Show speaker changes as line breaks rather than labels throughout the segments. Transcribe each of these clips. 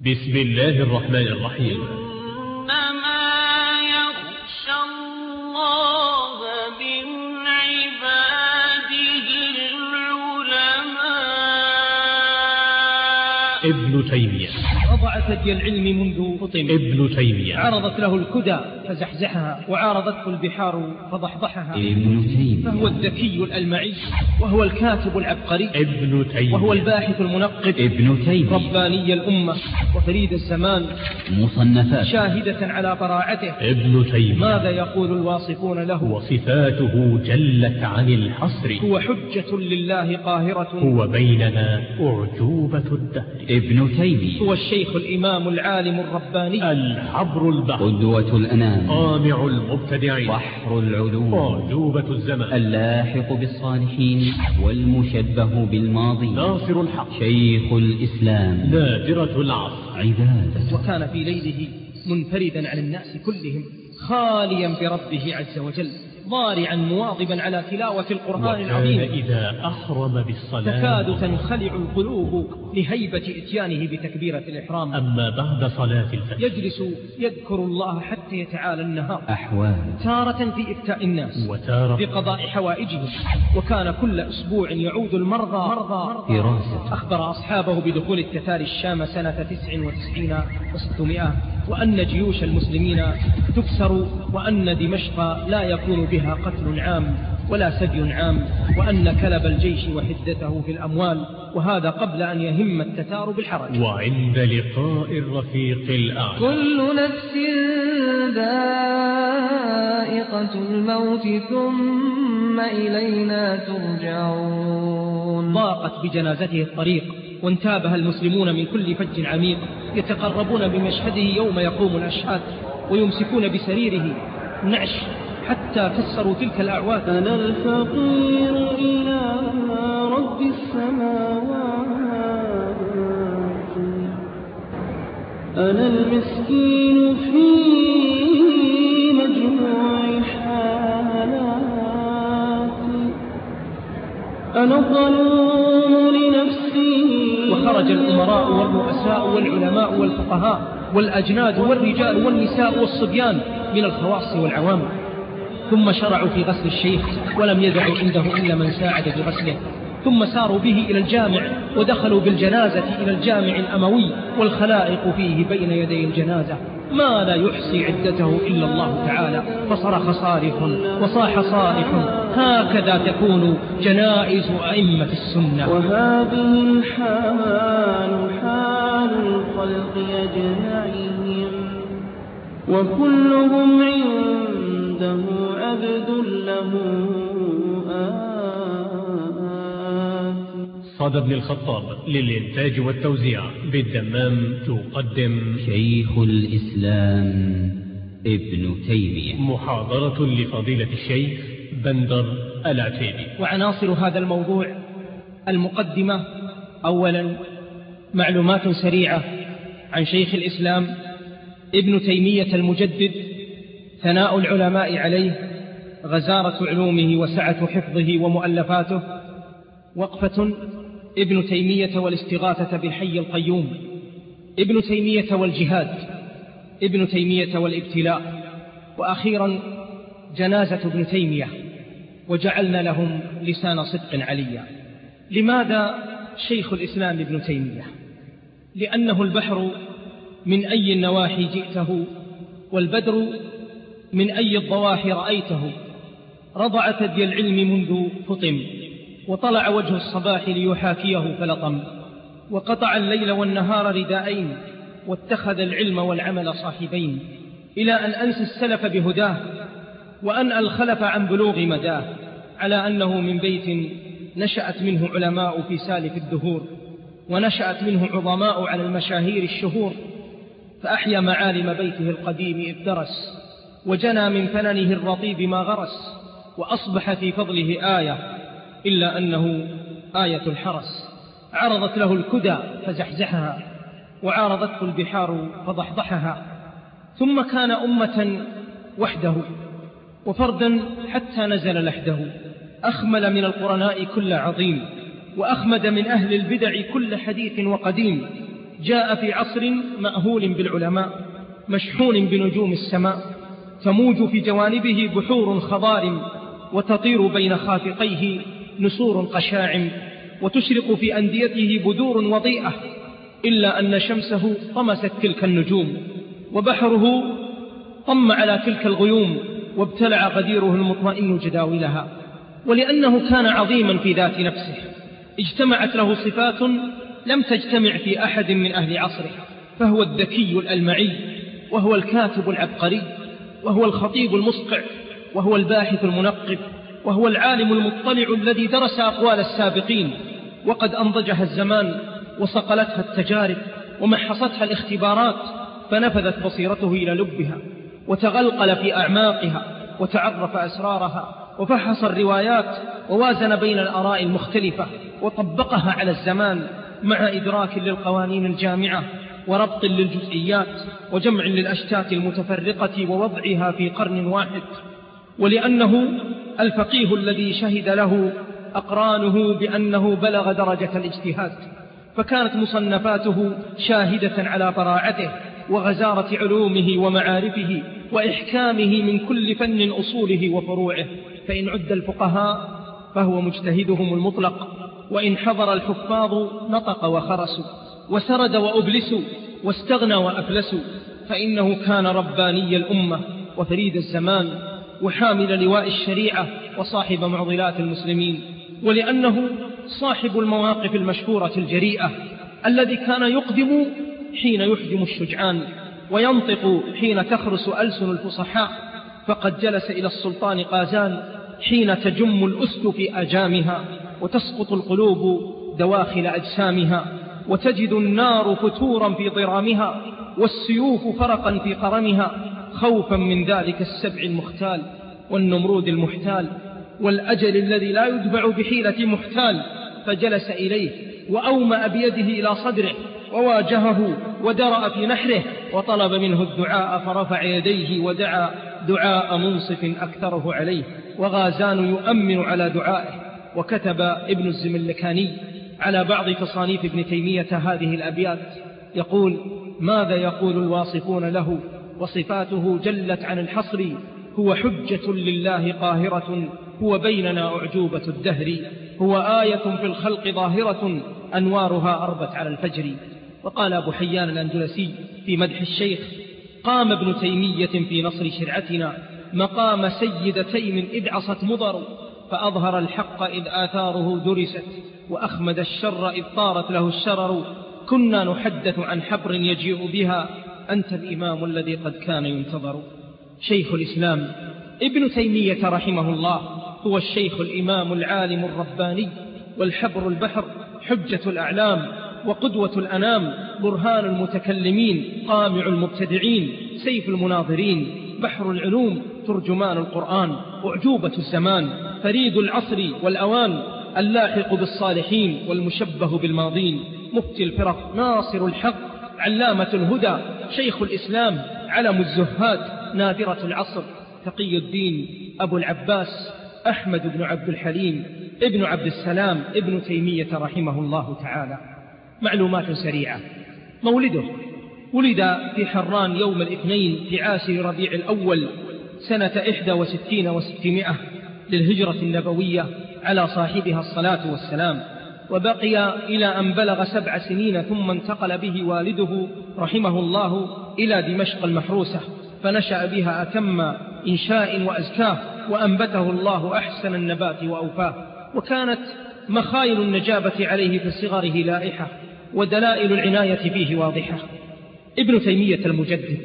بسم الله الرحمن الرحيم إنما يخشى الله من عباده العلماء ابن تيمية وضع ثدي العلم منذ فطم ابن تيمية عرضت له الكدى فزحزحها وعارضته البحار فضحضحها ابن تيمية فهو الذكي الألمعي وهو الكاتب العبقري ابن تيمية وهو الباحث المنقد ابن تيمية رباني الأمة وفريد الزمان مصنفات شاهدة على براعته ابن تيمية ماذا يقول الواصفون له وصفاته جلت عن الحصر هو حجة لله قاهرة هو بيننا أعجوبة الدهر ابن تيمية هو الشيء الشيخ الإمام العالم الرباني الحبر البحر قدوة الأنام قامع المبتدعين بحر العلوم أعجوبة الزمن اللاحق بالصالحين والمشبه بالماضي ناصر الحق شيخ الإسلام نادرة العصر عبادة وكان في ليله منفردا عن الناس كلهم خاليا بربه عز وجل ضارعا مواظبا على تلاوة القرآن العظيم إذا أحرم بالصلاة تكاد تنخلع القلوب لهيبة إتيانه بتكبيرة الإحرام أما بعد صلاة الفجر يجلس يذكر الله حتى يتعالى النهار أحوال تارة في إفتاء الناس وتارة في قضاء حوائجهم وكان كل أسبوع يعود المرضى مرضى فراسة أخبر أصحابه بدخول التتار الشام سنة تسع وتسعين وستمائة وأن جيوش المسلمين تكسر وأن دمشق لا يكون بها قتل عام ولا ثدي عام وأن كلب الجيش وحدته في الأموال وهذا قبل أن يهم التتار بالحرج وعند لقاء الرفيق الأعلى كل نفس ذائقة الموت ثم إلينا ترجعون ضاقت بجنازته الطريق وانتابها المسلمون من كل فج عميق يتقربون بمشهده يوم يقوم الأشهاد ويمسكون بسريره نعش حتى فسروا تلك الأعواد أنا الفقير إلى رب السماوات أنا المسكين في مجموع حالاتي أنا الظلوم لنفسي وخرج الأمراء والرؤساء والعلماء والفقهاء والأجناد والرجال والنساء والصبيان من الخواص والعوام ثم شرعوا في غسل الشيخ ولم يدعوا عنده إلا من ساعد بغسله ثم ساروا به إلى الجامع ودخلوا بالجنازة إلى الجامع الأموي والخلائق فيه بين يدي الجنازة ما لا يحصي عدته إلا الله تعالى فصرخ صارخ وصاح صارخ هكذا تكون جنائز أئمة السنة وهذه الحال حال الخلق أجمعين وكلهم عنده عبد له آت بن الخطاب للإنتاج والتوزيع بالدمام تقدم شيخ الإسلام ابن تيمية محاضرة لفضيلة الشيخ بندر العتيبي وعناصر هذا الموضوع المقدمة أولا معلومات سريعة عن شيخ الإسلام ابن تيمية المجدد ثناء العلماء عليه غزارة علومه وسعة حفظه ومؤلفاته وقفة ابن تيمية والاستغاثة بالحي القيوم ابن تيمية والجهاد ابن تيمية والابتلاء وأخيرا جنازة ابن تيمية وجعلنا لهم لسان صدق عليا لماذا شيخ الإسلام ابن تيمية لأنه البحر من أي النواحي جئته والبدر من أي الضواحي رأيته رضع ثدي العلم منذ فطم وطلع وجه الصباح ليحاكيه فلطم وقطع الليل والنهار رداءين واتخذ العلم والعمل صاحبين إلى أن أنسى السلف بهداه وأن الخلف عن بلوغ مداه على أنه من بيت نشأت منه علماء في سالف الدهور ونشأت منه عظماء على المشاهير الشهور فأحيا معالم بيته القديم إذ درس وجنى من فننه الرطيب ما غرس وأصبح في فضله آية إلا أنه آية الحرس عرضت له الكدى فزحزحها وعارضته البحار فضحضحها ثم كان أمة وحده وفردا حتى نزل لحده أخمل من القرناء كل عظيم وأخمد من أهل البدع كل حديث وقديم جاء في عصر مأهول بالعلماء مشحون بنجوم السماء تموج في جوانبه بحور خضار وتطير بين خافقيه نسور قشاعم وتشرق في أنديته بدور وضيئة إلا أن شمسه طمست تلك النجوم وبحره طم على تلك الغيوم وابتلع غديره المطمئن جداولها ولأنه كان عظيما في ذات نفسه اجتمعت له صفات لم تجتمع في أحد من أهل عصره فهو الذكي الألمعي وهو الكاتب العبقري وهو الخطيب المصقع وهو الباحث المنقب وهو العالم المطلع الذي درس أقوال السابقين وقد أنضجها الزمان وصقلتها التجارب ومحصتها الاختبارات فنفذت بصيرته إلى لبها وتغلقل في أعماقها وتعرف أسرارها وفحص الروايات ووازن بين الأراء المختلفة وطبقها على الزمان مع إدراك للقوانين الجامعة وربط للجزئيات وجمع للأشتات المتفرقة ووضعها في قرن واحد ولأنه الفقيه الذي شهد له أقرانه بأنه بلغ درجة الاجتهاد فكانت مصنفاته شاهدة على براعته وغزارة علومه ومعارفه وإحكامه من كل فن أصوله وفروعه فإن عد الفقهاء فهو مجتهدهم المطلق وإن حضر الحفاظ نطق وخرسوا وسرد وأبلسوا واستغنى وأفلسوا فإنه كان رباني الأمة وفريد الزمان وحامل لواء الشريعة وصاحب معضلات المسلمين ولأنه صاحب المواقف المشهورة الجريئة الذي كان يقدم حين يحجم الشجعان وينطق حين تخرس ألسن الفصحاء فقد جلس إلى السلطان قازان حين تجم الأسد في أجامها وتسقط القلوب دواخل أجسامها وتجد النار فتورا في ضرامها والسيوف فرقا في قرمها خوفا من ذلك السبع المختال والنمرود المحتال والأجل الذي لا يدبع بحيلة محتال فجلس إليه وأومأ بيده إلى صدره وواجهه ودرأ في نحره وطلب منه الدعاء فرفع يديه ودعا دعاء منصف أكثره عليه وغازان يؤمن على دعائه وكتب ابن الزملكاني على بعض تصانيف ابن تيمية هذه الأبيات يقول ماذا يقول الواصفون له وصفاته جلت عن الحصر هو حجة لله قاهرة هو بيننا أعجوبة الدهر هو آية في الخلق ظاهرة أنوارها أربت على الفجر وقال أبو حيان الأندلسي في مدح الشيخ قام ابن تيمية في نصر شرعتنا مقام سيد تيم إذ عصت مضر فأظهر الحق إذ آثاره درست وأخمد الشر إذ طارت له الشرر كنا نحدث عن حبر يجيء بها أنت الإمام الذي قد كان ينتظر شيخ الإسلام ابن تيمية رحمه الله هو الشيخ الإمام العالم الرباني والحبر البحر حجة الأعلام وقدوة الأنام برهان المتكلمين قامع المبتدعين سيف المناظرين بحر العلوم ترجمان القرآن أعجوبة الزمان فريد العصر والأوان اللاحق بالصالحين والمشبه بالماضين مفتي الفرق ناصر الحق علامة الهدى شيخ الإسلام علم الزهاد نادرة العصر تقي الدين أبو العباس أحمد بن عبد الحليم ابن عبد السلام ابن تيمية رحمه الله تعالى معلومات سريعة مولده ولد في حران يوم الاثنين في عاشر ربيع الأول سنة إحدى وستين وستمائة للهجرة النبوية على صاحبها الصلاة والسلام وبقي إلى أن بلغ سبع سنين ثم انتقل به والده رحمه الله إلى دمشق المحروسة فنشأ بها أتم إنشاء وأزكاه وأنبته الله أحسن النبات وأوفاه وكانت مخايل النجابة عليه في صغره لائحة ودلائل العناية فيه واضحة ابن تيمية المجدد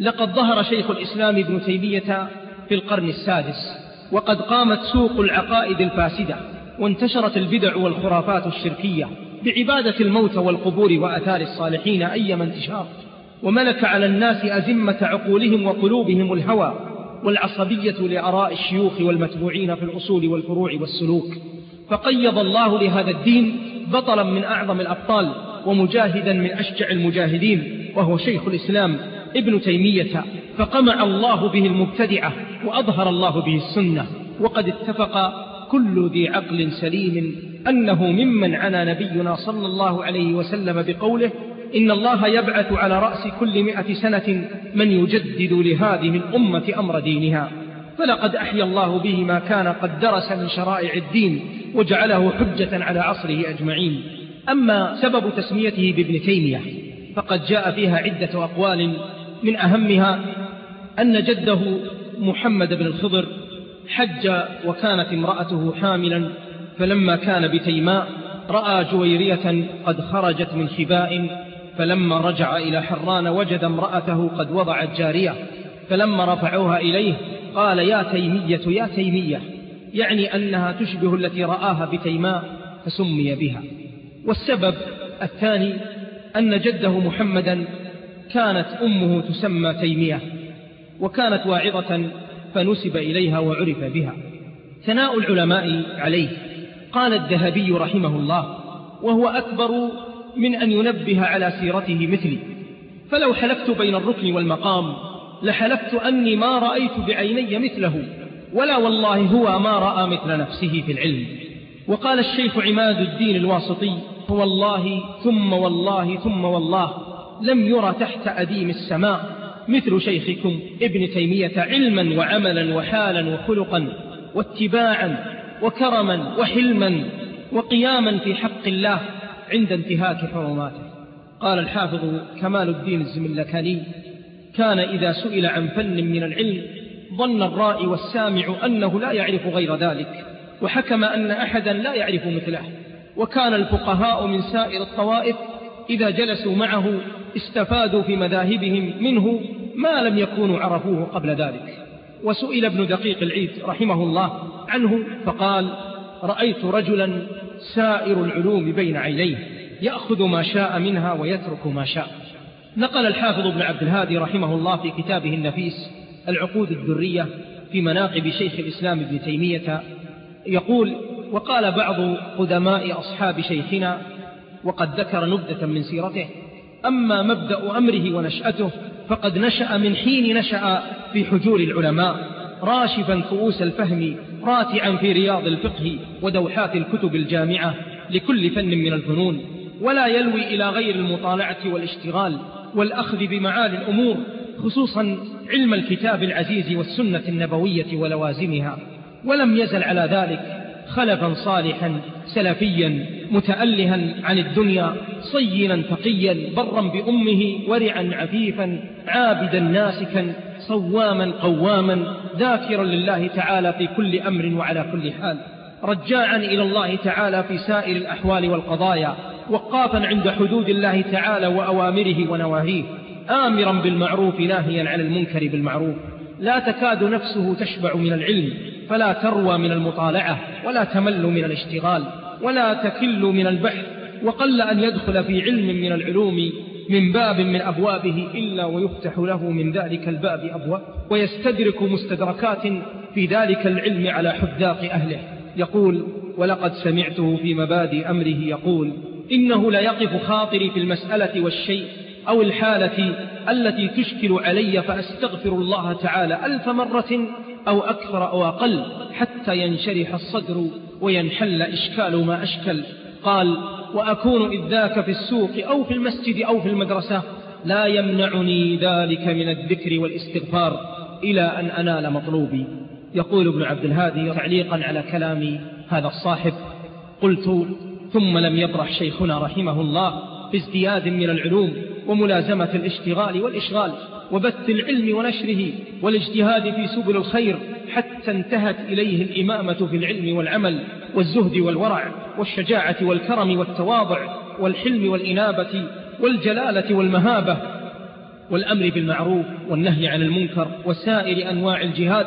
لقد ظهر شيخ الإسلام ابن تيمية في القرن السادس وقد قامت سوق العقائد الفاسدة وانتشرت البدع والخرافات الشركية بعبادة الموتى والقبور وأثار الصالحين أيما انتشار وملك على الناس أزمة عقولهم وقلوبهم الهوى والعصبية لأراء الشيوخ والمتبوعين في الأصول والفروع والسلوك فقيض الله لهذا الدين بطلا من أعظم الأبطال ومجاهدا من أشجع المجاهدين وهو شيخ الإسلام ابن تيمية فقمع الله به المبتدعة وأظهر الله به السنة وقد اتفق كل ذي عقل سليم أنه ممن عنا نبينا صلى الله عليه وسلم بقوله إن الله يبعث على رأس كل مئة سنة من يجدد لهذه الأمة أمر دينها فلقد أحيا الله به ما كان قد درس من شرائع الدين وجعله حجة على عصره أجمعين أما سبب تسميته بابن تيمية فقد جاء فيها عدة أقوال من أهمها أن جده محمد بن الخضر حج وكانت امرأته حاملا فلما كان بتيماء رأى جويرية قد خرجت من خباء فلما رجع إلى حران وجد امرأته قد وضعت جارية فلما رفعوها إليه قال يا تيمية يا تيمية يعني أنها تشبه التي رآها بتيماء فسمي بها والسبب الثاني أن جده محمدا كانت أمه تسمى تيمية وكانت واعظة فنسب إليها وعرف بها ثناء العلماء عليه قال الذهبي رحمه الله وهو أكبر من أن ينبه على سيرته مثلي فلو حلفت بين الركن والمقام لحلفت أني ما رأيت بعيني مثله ولا والله هو ما رأى مثل نفسه في العلم وقال الشيخ عماد الدين الواسطي فوالله ثم والله ثم والله لم يرى تحت أديم السماء مثل شيخكم ابن تيمية علما وعملا وحالا وخلقا واتباعا وكرما وحلما وقياما في حق الله عند انتهاك حرماته قال الحافظ كمال الدين الزملكاني كان إذا سئل عن فن من العلم ظن الرائي والسامع أنه لا يعرف غير ذلك وحكم أن أحدا لا يعرف مثله وكان الفقهاء من سائر الطوائف إذا جلسوا معه استفادوا في مذاهبهم منه ما لم يكونوا عرفوه قبل ذلك وسئل ابن دقيق العيد رحمه الله عنه فقال رأيت رجلا سائر العلوم بين عينيه يأخذ ما شاء منها ويترك ما شاء نقل الحافظ ابن عبد الهادي رحمه الله في كتابه النفيس العقود الذرية في مناقب شيخ الإسلام ابن تيمية يقول وقال بعض قدماء أصحاب شيخنا وقد ذكر نبذة من سيرته أما مبدأ أمره ونشأته فقد نشأ من حين نشأ في حجور العلماء راشفا كؤوس الفهم راتعا في رياض الفقه ودوحات الكتب الجامعة لكل فن من الفنون ولا يلوي إلى غير المطالعة والاشتغال والأخذ بمعالي الأمور خصوصا علم الكتاب العزيز والسنة النبوية ولوازمها ولم يزل على ذلك خلفا صالحا سلفيا متألها عن الدنيا صينا تقيا برا بأمه ورعا عفيفا عابدا ناسكا صواما قواما ذاكرا لله تعالى في كل أمر وعلى كل حال رجاعا إلى الله تعالى في سائر الأحوال والقضايا وقافا عند حدود الله تعالى وأوامره ونواهيه آمرا بالمعروف ناهيا عن المنكر بالمعروف لا تكاد نفسه تشبع من العلم فلا تروى من المطالعة ولا تمل من الاشتغال ولا تكل من البحث وقل أن يدخل في علم من العلوم من باب من أبوابه إلا ويفتح له من ذلك الباب أبواب ويستدرك مستدركات في ذلك العلم على حذاق أهله يقول ولقد سمعته في مبادئ أمره يقول إنه ليقف خاطري في المسألة والشيء أو الحالة التي تشكل علي فأستغفر الله تعالى ألف مرة أو أكثر أو أقل حتى ينشرح الصدر وينحل إشكال ما أشكل قال وأكون إذ ذاك في السوق أو في المسجد أو في المدرسة لا يمنعني ذلك من الذكر والاستغفار إلى أن أنال مطلوبي يقول ابن عبد الهادي تعليقا على كلام هذا الصاحب قلت ثم لم يبرح شيخنا رحمه الله في ازدياد من العلوم وملازمة الاشتغال والإشغال وبث العلم ونشره والاجتهاد في سبل الخير حتى انتهت إليه الإمامة في العلم والعمل والزهد والورع والشجاعة والكرم والتواضع والحلم والإنابة والجلالة والمهابة والأمر بالمعروف والنهي عن المنكر وسائر أنواع الجهاد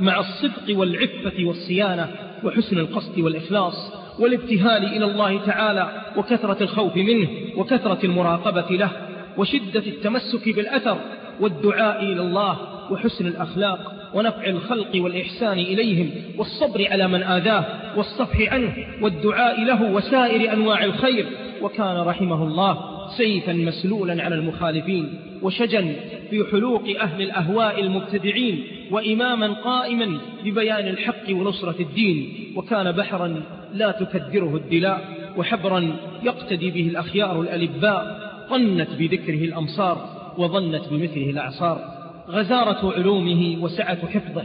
مع الصدق والعفة والصيانة وحسن القصد والإخلاص والابتهال إلى الله تعالى وكثرة الخوف منه وكثرة المراقبة له وشدة التمسك بالأثر والدعاء إلى الله وحسن الأخلاق ونفع الخلق والإحسان إليهم والصبر على من آذاه والصفح عنه والدعاء له وسائر أنواع الخير وكان رحمه الله سيفا مسلولا على المخالفين وشجا في حلوق أهل الأهواء المبتدعين وإماما قائما ببيان الحق ونصرة الدين وكان بحرا لا تكدره الدلاء وحبرا يقتدي به الأخيار الألباء طنت بذكره الأمصار وظلت بمثله الأعصار غزارة علومه وسعة حفظه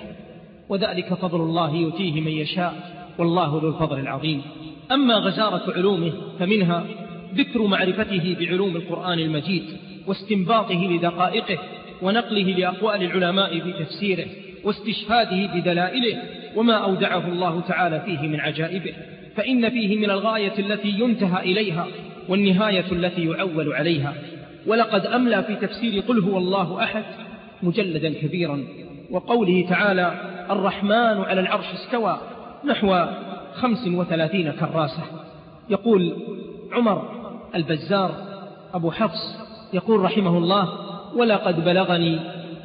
وذلك فضل الله يؤتيه من يشاء والله ذو الفضل العظيم أما غزارة علومه فمنها ذكر معرفته بعلوم القرآن المجيد واستنباطه لدقائقه ونقله لأقوال العلماء في تفسيره واستشهاده بدلائله وما أودعه الله تعالى فيه من عجائبه فإن فيه من الغاية التي ينتهى إليها والنهاية التي يعول عليها ولقد أملى في تفسير قل هو الله أحد مجلدا كبيرا وقوله تعالى الرحمن على العرش استوى نحو خمس وثلاثين كراسة يقول عمر البزار أبو حفص يقول رحمه الله ولقد بلغني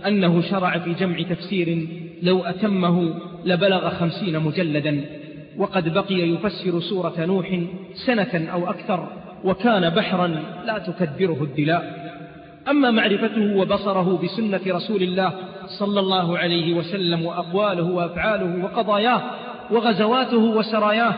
أنه شرع في جمع تفسير لو أتمه لبلغ خمسين مجلدا وقد بقي يفسر سورة نوح سنة أو أكثر وكان بحرا لا تكدره الدلاء أما معرفته وبصره بسنة رسول الله صلى الله عليه وسلم وأقواله وأفعاله وقضاياه وغزواته وسراياه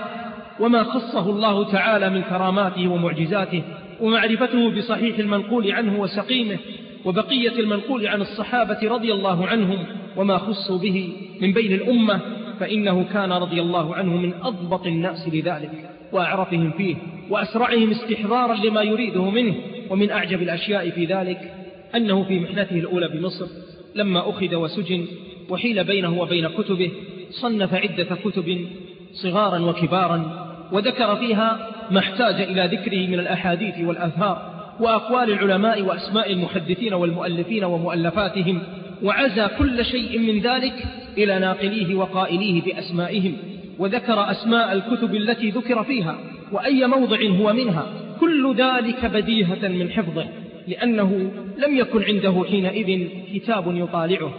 وما خصه الله تعالى من كراماته ومعجزاته ومعرفته بصحيح المنقول عنه وسقيمه وبقية المنقول عن الصحابة رضي الله عنهم وما خصوا به من بين الأمة فإنه كان رضي الله عنه من أضبط الناس لذلك وأعرفهم فيه وأسرعهم استحضارا لما يريده منه ومن أعجب الأشياء في ذلك أنه في محنته الأولى بمصر لما أخذ وسجن وحيل بينه وبين كتبه صنف عدة كتب صغارا وكبارا وذكر فيها ما احتاج إلى ذكره من الأحاديث والأثار وأقوال العلماء وأسماء المحدثين والمؤلفين ومؤلفاتهم وعزى كل شيء من ذلك إلى ناقليه وقائليه بأسمائهم وذكر أسماء الكتب التي ذكر فيها وأي موضع هو منها كل ذلك بديهة من حفظه لأنه لم يكن عنده حينئذ كتاب يطالعه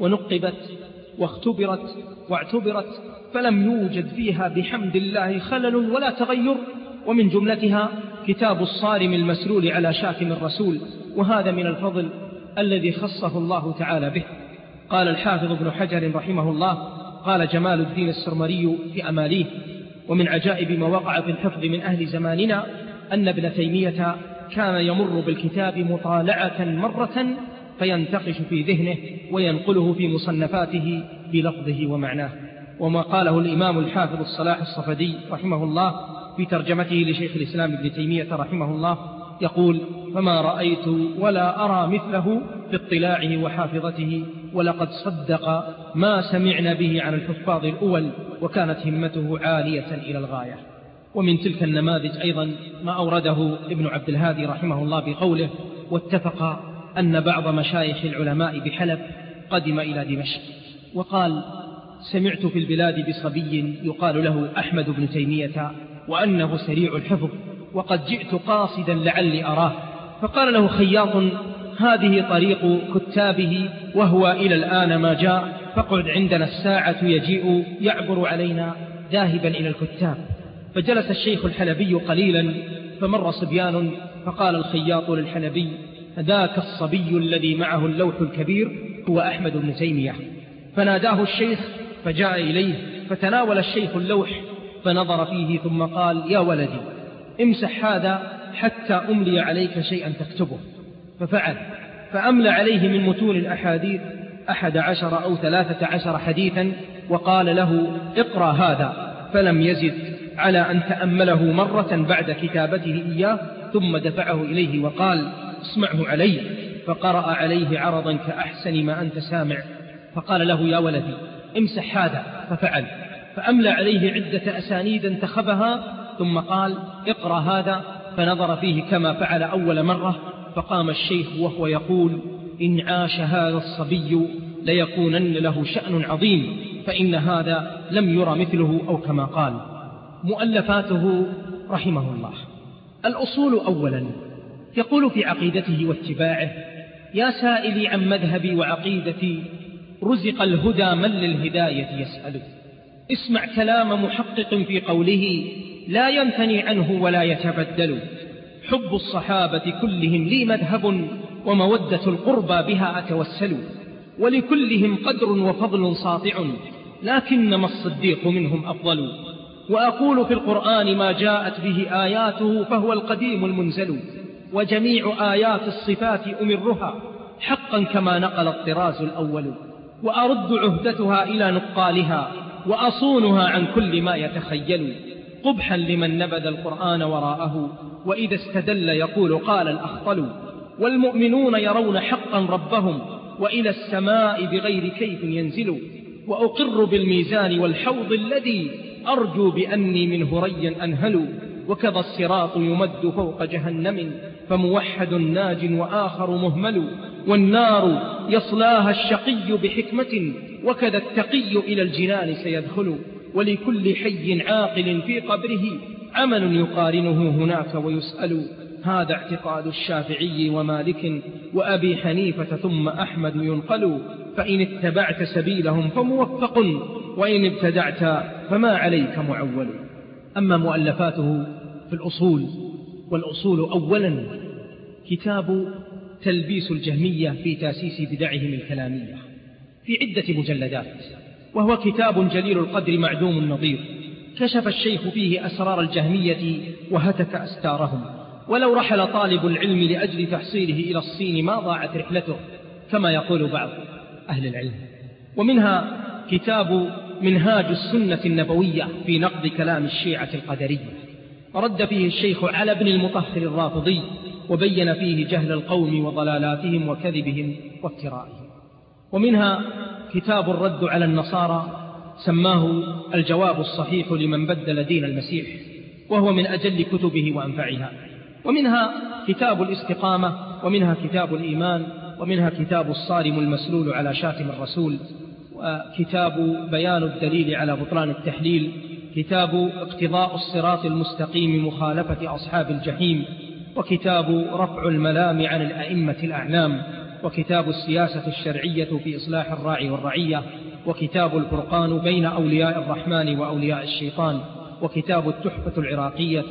ونقبت واختبرت واعتبرت فلم يوجد فيها بحمد الله خلل ولا تغير ومن جملتها كتاب الصارم المسلول على شاكم الرسول وهذا من الفضل الذي خصه الله تعالى به قال الحافظ ابن حجر رحمه الله قال جمال الدين السرمري في أماليه ومن عجائب ما وقع في الحفظ من أهل زماننا أن ابن تيمية كان يمر بالكتاب مطالعة مرة فينتقش في ذهنه وينقله في مصنفاته بلفظه ومعناه وما قاله الإمام الحافظ الصلاح الصفدي رحمه الله في ترجمته لشيخ الإسلام ابن تيمية رحمه الله يقول فما رأيت ولا أرى مثله في اطلاعه وحافظته ولقد صدق ما سمعنا به عن الحفاظ الأول وكانت همته عالية إلى الغاية ومن تلك النماذج أيضا ما أورده ابن عبد الهادي رحمه الله بقوله واتفق أن بعض مشايخ العلماء بحلب قدم إلى دمشق وقال سمعت في البلاد بصبي يقال له أحمد بن تيمية وأنه سريع الحفظ وقد جئت قاصدا لعلي أراه فقال له خياط هذه طريق كتابه وهو إلى الآن ما جاء فاقعد عندنا الساعة يجيء يعبر علينا ذاهبا إلى الكتاب فجلس الشيخ الحلبي قليلا فمر صبيان فقال الخياط للحلبي ذاك الصبي الذي معه اللوح الكبير هو أحمد بن تيمية فناداه الشيخ فجاء إليه فتناول الشيخ اللوح فنظر فيه ثم قال يا ولدي امسح هذا حتى أملي عليك شيئا تكتبه ففعل فأملى عليه من متون الأحاديث أحد عشر أو ثلاثة عشر حديثا وقال له اقرأ هذا فلم يزد على أن تأمله مرة بعد كتابته إياه ثم دفعه إليه وقال اسمعه علي فقرأ عليه عرضا كأحسن ما أنت سامع فقال له يا ولدي امسح هذا ففعل فأملى عليه عدة أسانيد انتخبها ثم قال اقرأ هذا فنظر فيه كما فعل أول مرة فقام الشيخ وهو يقول إن عاش هذا الصبي ليكونن له شأن عظيم فإن هذا لم يرى مثله أو كما قال مؤلفاته رحمه الله الأصول أولا يقول في عقيدته واتباعه يا سائلي عن مذهبي وعقيدتي رزق الهدى من للهداية يسأله اسمع كلام محقق في قوله لا ينثني عنه ولا يتبدل حب الصحابة كلهم لي مذهب ومودة القربى بها أتوسل ولكلهم قدر وفضل ساطع لكنما الصديق منهم أفضل وأقول في القرآن ما جاءت به آياته فهو القديم المنزل وجميع آيات الصفات أمرها حقا كما نقل الطراز الأول وأرد عهدتها إلى نقالها وأصونها عن كل ما يتخيل قبحا لمن نبذ القرآن وراءه وإذا استدل يقول قال الأخطل والمؤمنون يرون حقا ربهم وإلى السماء بغير كيف ينزل وأقر بالميزان والحوض الذي أرجو بأني منه ريا أنهل وكذا الصراط يمد فوق جهنم فموحد ناج وآخر مهمل والنار يصلاها الشقي بحكمة وكذا التقي إلى الجنان سيدخل ولكل حي عاقل في قبره عمل يقارنه هناك ويسأل هذا اعتقاد الشافعي ومالك وأبي حنيفة ثم أحمد ينقل فإن اتبعت سبيلهم فموفق وإن ابتدعت فما عليك معول أما مؤلفاته في الأصول والأصول أولا كتاب تلبيس الجهمية في تاسيس بدعهم الكلامية في عدة مجلدات وهو كتاب جليل القدر معدوم النظير كشف الشيخ فيه أسرار الجهمية وهتك أستارهم ولو رحل طالب العلم لأجل تحصيله إلى الصين ما ضاعت رحلته كما يقول بعض أهل العلم ومنها كتاب منهاج السنة النبوية في نقد كلام الشيعة القدرية رد فيه الشيخ على ابن المطهر الرافضي وبين فيه جهل القوم وضلالاتهم وكذبهم وافترائهم ومنها كتاب الرد على النصارى سماه الجواب الصحيح لمن بدل دين المسيح وهو من أجل كتبه وأنفعها ومنها كتاب الاستقامة ومنها كتاب الإيمان ومنها كتاب الصارم المسلول على شاتم الرسول وكتاب بيان الدليل على بطلان التحليل كتاب اقتضاء الصراط المستقيم مخالفة أصحاب الجحيم وكتاب رفع الملام عن الأئمة الأعلام وكتاب السياسة الشرعية في إصلاح الراعي والرعية وكتاب الفرقان بين أولياء الرحمن وأولياء الشيطان وكتاب التحفة العراقية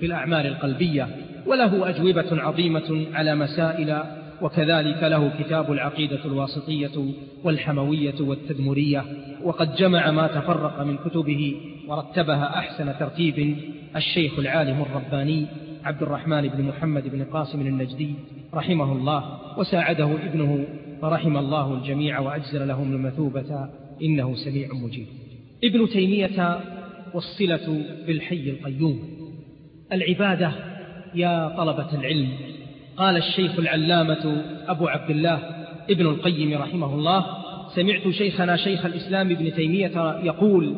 في الأعمال القلبية وله أجوبة عظيمة على مسائل وكذلك له كتاب العقيدة الواسطية والحموية والتدمرية وقد جمع ما تفرق من كتبه ورتبها أحسن ترتيب الشيخ العالم الرباني عبد الرحمن بن محمد بن قاسم النجدي رحمه الله وساعده ابنه فرحم الله الجميع وأجزل لهم المثوبة إنه سميع مجيب ابن تيمية والصلة بالحي القيوم العبادة يا طلبة العلم قال الشيخ العلامة أبو عبد الله ابن القيم رحمه الله سمعت شيخنا شيخ الإسلام ابن تيمية يقول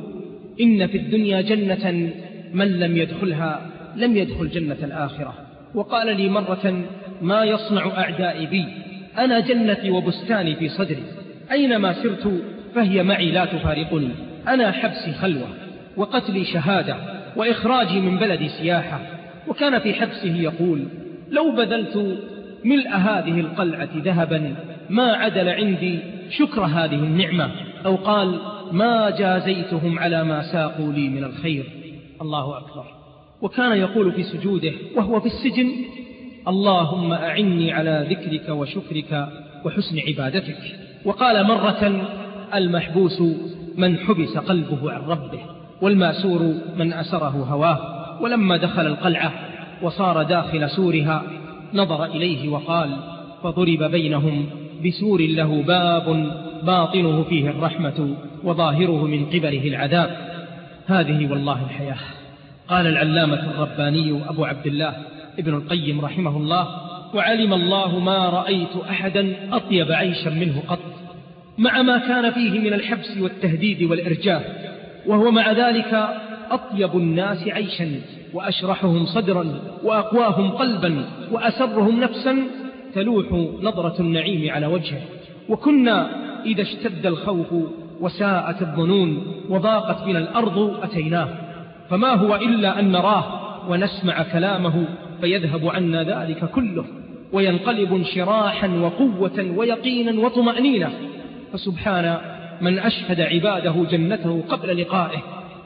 إن في الدنيا جنة من لم يدخلها لم يدخل جنة الآخرة وقال لي مرة ما يصنع أعدائي بي أنا جنتي وبستاني في صدري أينما سرت فهي معي لا تفارقني أنا حبسي خلوة وقتلي شهادة وإخراجي من بلدي سياحة وكان في حبسه يقول لو بذلت ملء هذه القلعة ذهبا ما عدل عندي شكر هذه النعمة أو قال ما جازيتهم على ما ساقوا لي من الخير الله أكبر وكان يقول في سجوده وهو في السجن اللهم أعني على ذكرك وشكرك وحسن عبادتك وقال مرة المحبوس من حبس قلبه عن ربه والماسور من أسره هواه ولما دخل القلعة وصار داخل سورها نظر إليه وقال فضرب بينهم بسور له باب باطنه فيه الرحمة وظاهره من قبله العذاب هذه والله الحياة قال العلامة الرباني أبو عبد الله ابن القيم رحمه الله وعلم الله ما رأيت أحدا أطيب عيشا منه قط مع ما كان فيه من الحبس والتهديد والإرجاء وهو مع ذلك أطيب الناس عيشا وأشرحهم صدرا وأقواهم قلبا وأسرهم نفسا تلوح نظرة النعيم على وجهه وكنا إذا اشتد الخوف وساءت الظنون وضاقت بنا الأرض أتيناه فما هو إلا أن نراه ونسمع كلامه فيذهب عنا ذلك كله وينقلب انشراحا وقوة ويقينا وطمأنينة فسبحان من أشهد عباده جنته قبل لقائه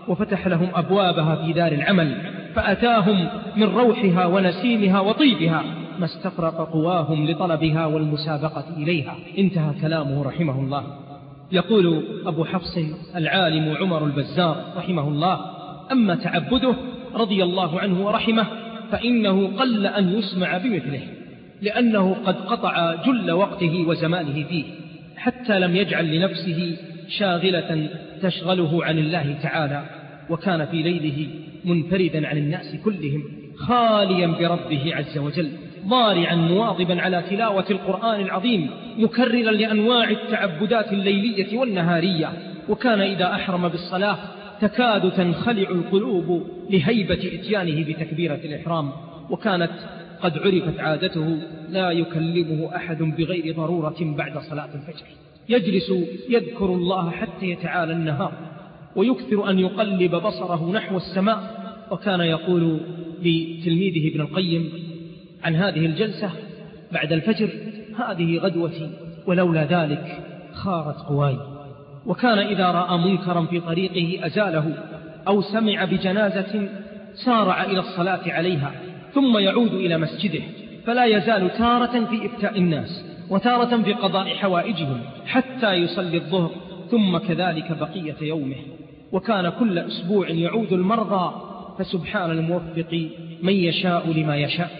وفتح لهم أبوابها في دار العمل فأتاهم من روحها ونسيمها وطيبها ما استفرق قواهم لطلبها والمسابقة إليها انتهى كلامه رحمه الله يقول أبو حفص العالم عمر البزار رحمه الله أما تعبده رضي الله عنه ورحمه فإنه قل أن يسمع بمثله لأنه قد قطع جل وقته وزمانه فيه حتى لم يجعل لنفسه شاغلة تشغله عن الله تعالى وكان في ليله منفردا عن الناس كلهم خاليا بربه عز وجل ضارعا مواظبا على تلاوة القرآن العظيم مكررا لأنواع التعبدات الليلية والنهارية وكان إذا أحرم بالصلاة تكاد تنخلع القلوب لهيبة إتيانه بتكبيرة الإحرام وكانت قد عرفت عادته لا يكلمه أحد بغير ضرورة بعد صلاة الفجر يجلس يذكر الله حتى يتعالى النهار ويكثر أن يقلب بصره نحو السماء وكان يقول لتلميذه ابن القيم عن هذه الجلسة بعد الفجر هذه غدوتي ولولا ذلك خارت قواي وكان إذا رأى منكرا في طريقه أزاله أو سمع بجنازة سارع إلى الصلاة عليها ثم يعود إلى مسجده فلا يزال تارة في إفتاء الناس وتارة في قضاء حوائجهم حتى يصلي الظهر ثم كذلك بقية يومه وكان كل أسبوع يعود المرضى فسبحان الموفق من يشاء لما يشاء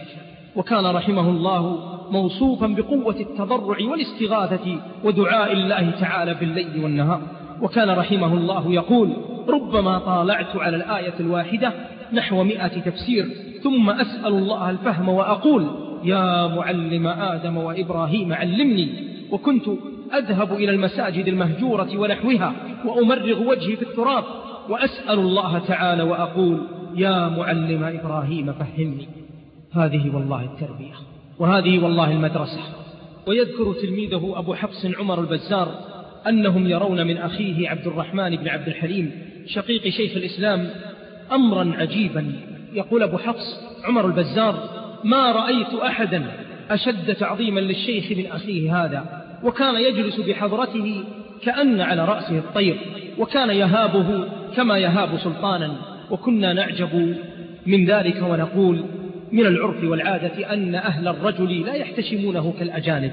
وكان رحمه الله موصوفا بقوة التضرع والاستغاثة ودعاء الله تعالى بالليل والنهار وكان رحمه الله يقول ربما طالعت على الآية الواحدة نحو مئة تفسير ثم أسأل الله الفهم وأقول يا معلم آدم وإبراهيم علمني وكنت أذهب إلى المساجد المهجورة ونحوها وأمرغ وجهي في التراب وأسأل الله تعالى وأقول يا معلم إبراهيم فهمني هذه والله التربية وهذه والله المدرسة ويذكر تلميذه أبو حفص عمر البزار أنهم يرون من أخيه عبد الرحمن بن عبد الحليم شقيق شيخ الإسلام أمرا عجيبا يقول أبو حفص عمر البزار ما رأيت أحدا أشد تعظيما للشيخ من أخيه هذا وكان يجلس بحضرته كأن على رأسه الطير وكان يهابه كما يهاب سلطانا وكنا نعجب من ذلك ونقول من العرف والعادة أن أهل الرجل لا يحتشمونه كالأجانب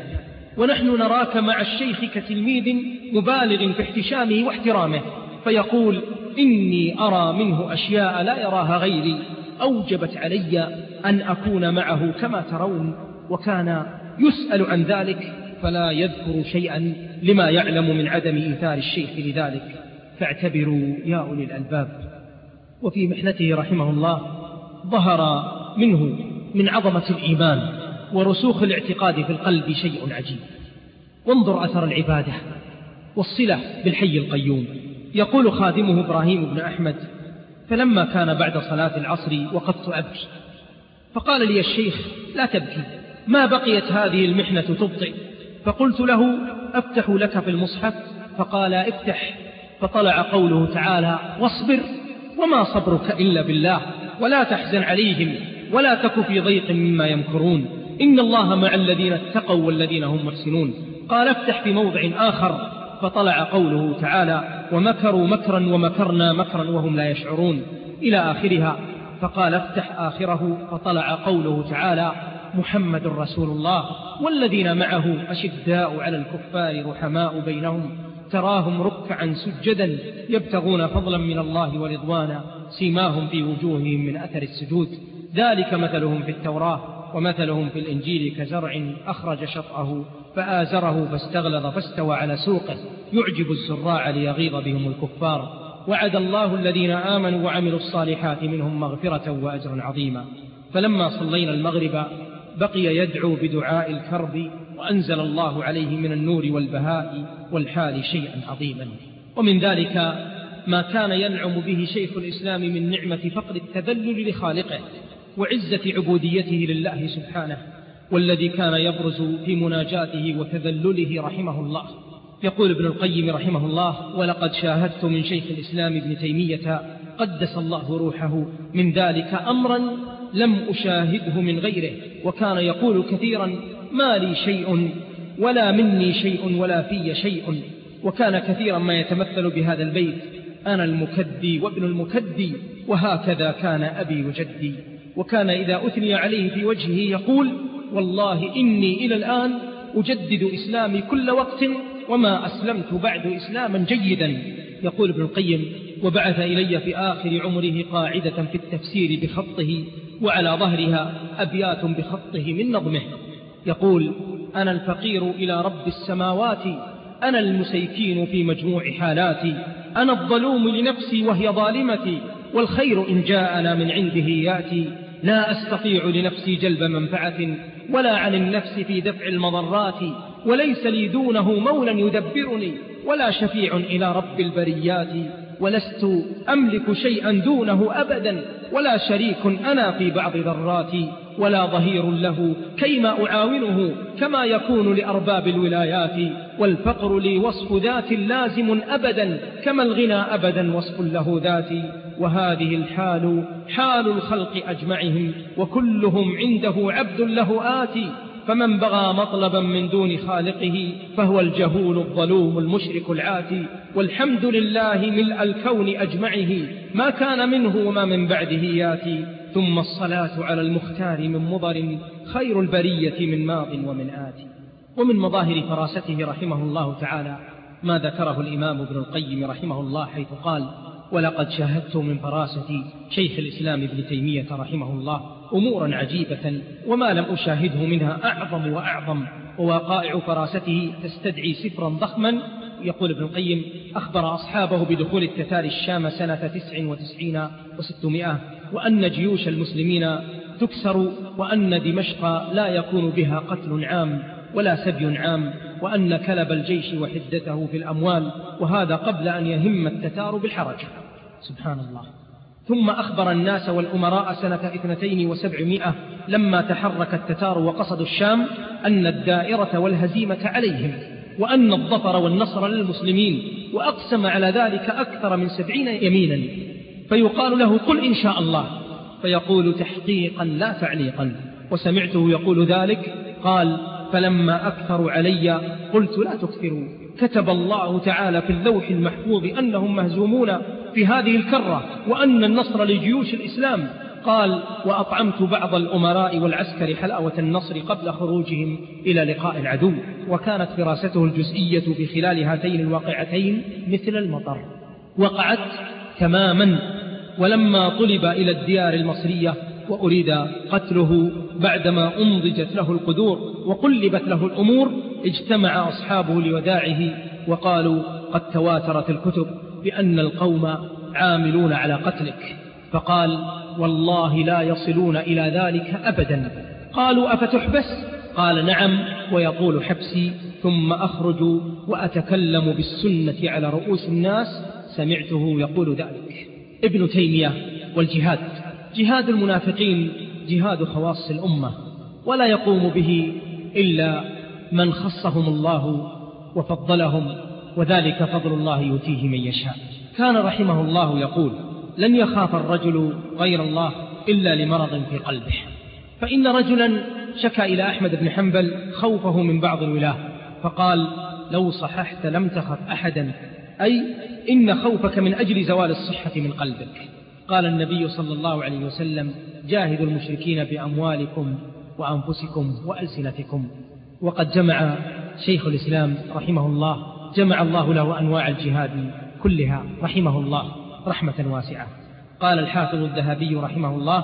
ونحن نراك مع الشيخ كتلميذ مبالغ في احتشامه واحترامه فيقول إني أرى منه أشياء لا يراها غيري أوجبت علي أن أكون معه كما ترون وكان يسأل عن ذلك فلا يذكر شيئا لما يعلم من عدم إيثار الشيخ لذلك فاعتبروا يا أولي الألباب وفي محنته رحمه الله ظهر منه من عظمة الإيمان ورسوخ الاعتقاد في القلب شيء عجيب وانظر أثر العبادة والصلة بالحي القيوم يقول خادمه إبراهيم بن أحمد فلما كان بعد صلاة العصر وقفت أبكي فقال لي الشيخ لا تبكي ما بقيت هذه المحنة تبطئ فقلت له أفتح لك في المصحف فقال افتح فطلع قوله تعالى واصبر وما صبرك إلا بالله ولا تحزن عليهم ولا تك في ضيق مما يمكرون إن الله مع الذين اتقوا والذين هم محسنون قال افتح في موضع آخر فطلع قوله تعالى ومكروا مكرا ومكرنا مكرا وهم لا يشعرون إلى آخرها فقال افتح آخره فطلع قوله تعالى محمد رسول الله والذين معه أشداء على الكفار رحماء بينهم تراهم ركعا سجدا يبتغون فضلا من الله ورضوانا سيماهم في وجوههم من أثر السجود ذلك مثلهم في التوراة ومثلهم في الإنجيل كزرع أخرج شطأه فآزره فاستغلظ فاستوى على سوقه يعجب الزراع ليغيظ بهم الكفار وعد الله الذين آمنوا وعملوا الصالحات منهم مغفرة وأجرا عظيما فلما صلينا المغرب بقي يدعو بدعاء الكرب وأنزل الله عليه من النور والبهاء والحال شيئا عظيما ومن ذلك ما كان ينعم به شيخ الإسلام من نعمة فقر التذلل لخالقه وعزة عبوديته لله سبحانه والذي كان يبرز في مناجاته وتذلله رحمه الله يقول ابن القيم رحمه الله ولقد شاهدت من شيخ الإسلام ابن تيمية قدس الله روحه من ذلك أمرا لم أشاهده من غيره وكان يقول كثيرا ما لي شيء ولا مني شيء ولا في شيء وكان كثيرا ما يتمثل بهذا البيت أنا المكدي وابن المكدي وهكذا كان أبي وجدي وكان إذا أثني عليه في وجهه يقول والله إني إلى الآن أجدد إسلامي كل وقت وما أسلمت بعد إسلاما جيدا يقول ابن القيم وبعث إلي في آخر عمره قاعدة في التفسير بخطه وعلى ظهرها أبيات بخطه من نظمه يقول أنا الفقير إلى رب السماوات أنا المسيكين في مجموع حالاتي أنا الظلوم لنفسي وهي ظالمتي والخير إن جاءنا من عنده يأتي لا أستطيع لنفسي جلب منفعة ولا عن النفس في دفع المضرات وليس لي دونه مولا يدبرني ولا شفيع إلى رب البريات ولست أملك شيئا دونه أبدا ولا شريك أنا في بعض ذراتي ولا ظهير له كيما أعاونه كما يكون لأرباب الولايات والفقر لي وصف ذات لازم أبدا كما الغنى أبدا وصف له ذاتي وهذه الحال حال الخلق أجمعهم وكلهم عنده عبد له آتي فمن بغى مطلبا من دون خالقه فهو الجهول الظلوم المشرك العاتي والحمد لله ملء الكون أجمعه ما كان منه وما من بعده ياتي ثم الصلاة على المختار من مضر خير البرية من ماض ومن آتي ومن مظاهر فراسته رحمه الله تعالى ما ذكره الإمام ابن القيم رحمه الله حيث قال ولقد شاهدت من فراسة شيخ الإسلام ابن تيمية رحمه الله أمورا عجيبة وما لم أشاهده منها أعظم وأعظم ووقائع فراسته تستدعي سفرا ضخما يقول ابن القيم أخبر أصحابه بدخول التتار الشام سنة تسع وتسعين وستمائة وأن جيوش المسلمين تكسر وأن دمشق لا يكون بها قتل عام ولا سبي عام وأن كلب الجيش وحدته في الأموال وهذا قبل أن يهم التتار بالحرج سبحان الله ثم أخبر الناس والأمراء سنة اثنتين وسبعمائة لما تحرك التتار وقصدوا الشام أن الدائرة والهزيمة عليهم وأن الظفر والنصر للمسلمين وأقسم على ذلك أكثر من سبعين يمينا فيقال له قل إن شاء الله فيقول تحقيقا لا تعليقا وسمعته يقول ذلك قال فلما أكثروا علي قلت لا تكثروا كتب الله تعالى في اللوح المحفوظ أنهم مهزومون في هذه الكرة وأن النصر لجيوش الإسلام قال وأطعمت بعض الأمراء والعسكر حلاوة النصر قبل خروجهم إلى لقاء العدو وكانت فراسته الجزئية بخلال هاتين الواقعتين مثل المطر وقعت تماما ولما طلب إلى الديار المصرية وأريد قتله بعدما أنضجت له القدور وقلبت له الأمور اجتمع أصحابه لوداعه وقالوا قد تواترت الكتب بأن القوم عاملون على قتلك فقال والله لا يصلون إلى ذلك أبدا قالوا أفتحبس قال نعم ويطول حبسي ثم أخرج وأتكلم بالسنة على رؤوس الناس سمعته يقول ذلك ابن تيمية والجهاد جهاد المنافقين جهاد خواص الأمة ولا يقوم به إلا من خصهم الله وفضلهم وذلك فضل الله يؤتيه من يشاء كان رحمه الله يقول لن يخاف الرجل غير الله إلا لمرض في قلبه فإن رجلا شكى إلى أحمد بن حنبل خوفه من بعض الولاة فقال لو صححت لم تخف أحدا أي إن خوفك من أجل زوال الصحة من قلبك قال النبي صلى الله عليه وسلم جاهدوا المشركين بأموالكم وأنفسكم وألسنتكم وقد جمع شيخ الإسلام رحمه الله جمع الله له أنواع الجهاد كلها رحمه الله رحمة واسعة قال الحافظ الذهبي رحمه الله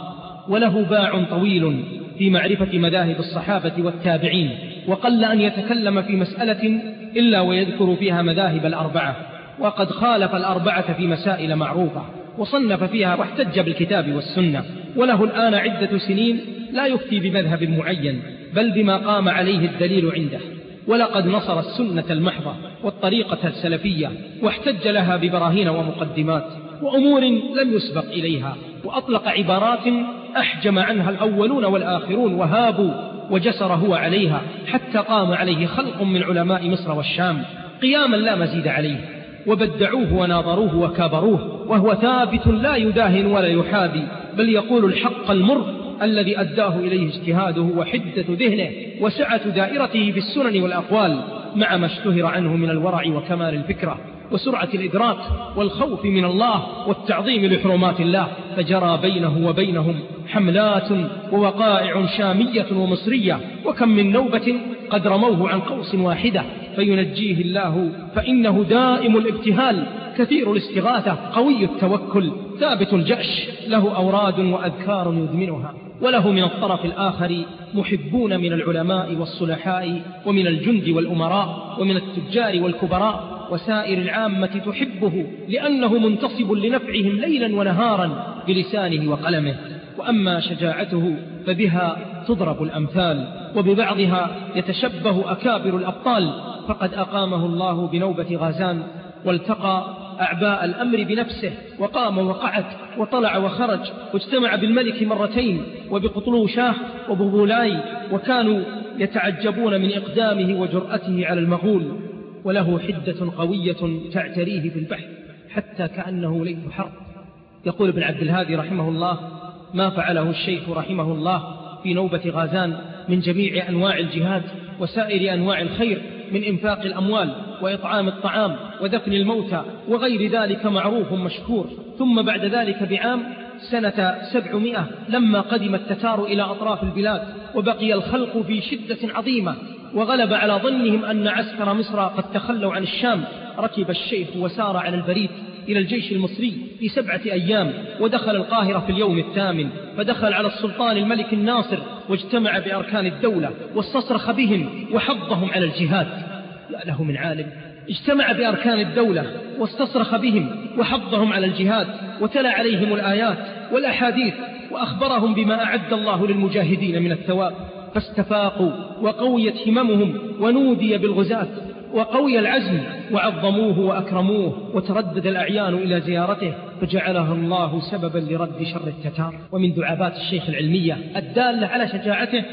وله باع طويل في معرفة مذاهب الصحابة والتابعين وقل أن يتكلم في مسألة إلا ويذكر فيها مذاهب الأربعة وقد خالف الأربعة في مسائل معروفة وصنف فيها واحتج بالكتاب والسنة وله الآن عدة سنين لا يفتي بمذهب معين بل بما قام عليه الدليل عنده ولقد نصر السنة المحضة والطريقة السلفية واحتج لها ببراهين ومقدمات وأمور لم يسبق إليها وأطلق عبارات أحجم عنها الأولون والآخرون وهابوا وجسر هو عليها حتى قام عليه خلق من علماء مصر والشام قياما لا مزيد عليه وبدعوه وناظروه وكابروه وهو ثابت لا يداهن ولا يحابي بل يقول الحق المر الذي أداه إليه اجتهاده وحدة ذهنه وسعة دائرته بالسنن والأقوال مع ما اشتهر عنه من الورع وكمال الفكرة وسرعة الإدراك والخوف من الله والتعظيم لحرمات الله فجرى بينه وبينهم حملات ووقائع شامية ومصرية وكم من نوبة قد رموه عن قوس واحدة فينجيه الله فإنه دائم الابتهال كثير الاستغاثة قوي التوكل ثابت الجأش له أوراد وأذكار يدمنها وله من الطرف الآخر محبون من العلماء والصلحاء ومن الجند والأمراء ومن التجار والكبراء وسائر العامة تحبه لأنه منتصب لنفعهم ليلا ونهارا بلسانه وقلمه وأما شجاعته فبها تضرب الأمثال وببعضها يتشبه أكابر الأبطال فقد أقامه الله بنوبة غازان والتقى أعباء الأمر بنفسه وقام وقعد وطلع وخرج واجتمع بالملك مرتين وبقطلوشاه وبغولاي وكانوا يتعجبون من إقدامه وجرأته على المغول وله حدة قوية تعتريه في البحر حتى كأنه ليث حرب يقول ابن عبد الهادي رحمه الله ما فعله الشيخ رحمه الله في نوبة غازان من جميع أنواع الجهاد وسائر أنواع الخير من إنفاق الأموال وإطعام الطعام ودفن الموتى وغير ذلك معروف مشكور ثم بعد ذلك بعام سنة سبعمائة لما قدم التتار إلى أطراف البلاد وبقي الخلق في شدة عظيمة وغلب على ظنهم أن عسكر مصر قد تخلوا عن الشام ركب الشيخ وسار على البريد إلى الجيش المصري في سبعة أيام ودخل القاهرة في اليوم الثامن فدخل على السلطان الملك الناصر واجتمع بأركان الدولة واستصرخ بهم وحضهم على الجهاد لا له من عالم اجتمع بأركان الدولة واستصرخ بهم وحضهم على الجهاد وتلا عليهم الآيات والأحاديث وأخبرهم بما أعد الله للمجاهدين من الثواب فاستفاقوا وقويت هممهم ونودي بالغزاة وقوي العزم وعظموه وأكرموه وتردد الأعيان إلى زيارته فجعلها الله سببا لرد شر التتار ومن دعابات الشيخ العلمية الدالة على شجاعته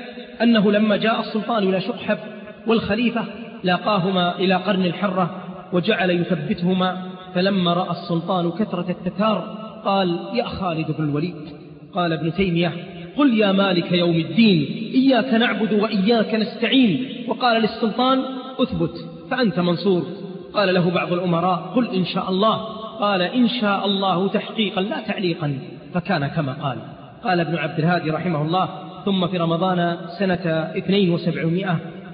أنه لما جاء السلطان إلى شقحب والخليفة لاقاهما إلى قرن الحرة وجعل يثبتهما فلما رأى السلطان كثرة التتار قال يا خالد بن الوليد قال ابن تيمية قل يا مالك يوم الدين إياك نعبد وإياك نستعين وقال للسلطان أثبت فأنت منصور قال له بعض الأمراء قل إن شاء الله قال إن شاء الله تحقيقا لا تعليقا فكان كما قال قال ابن عبد الهادي رحمه الله ثم في رمضان سنة 72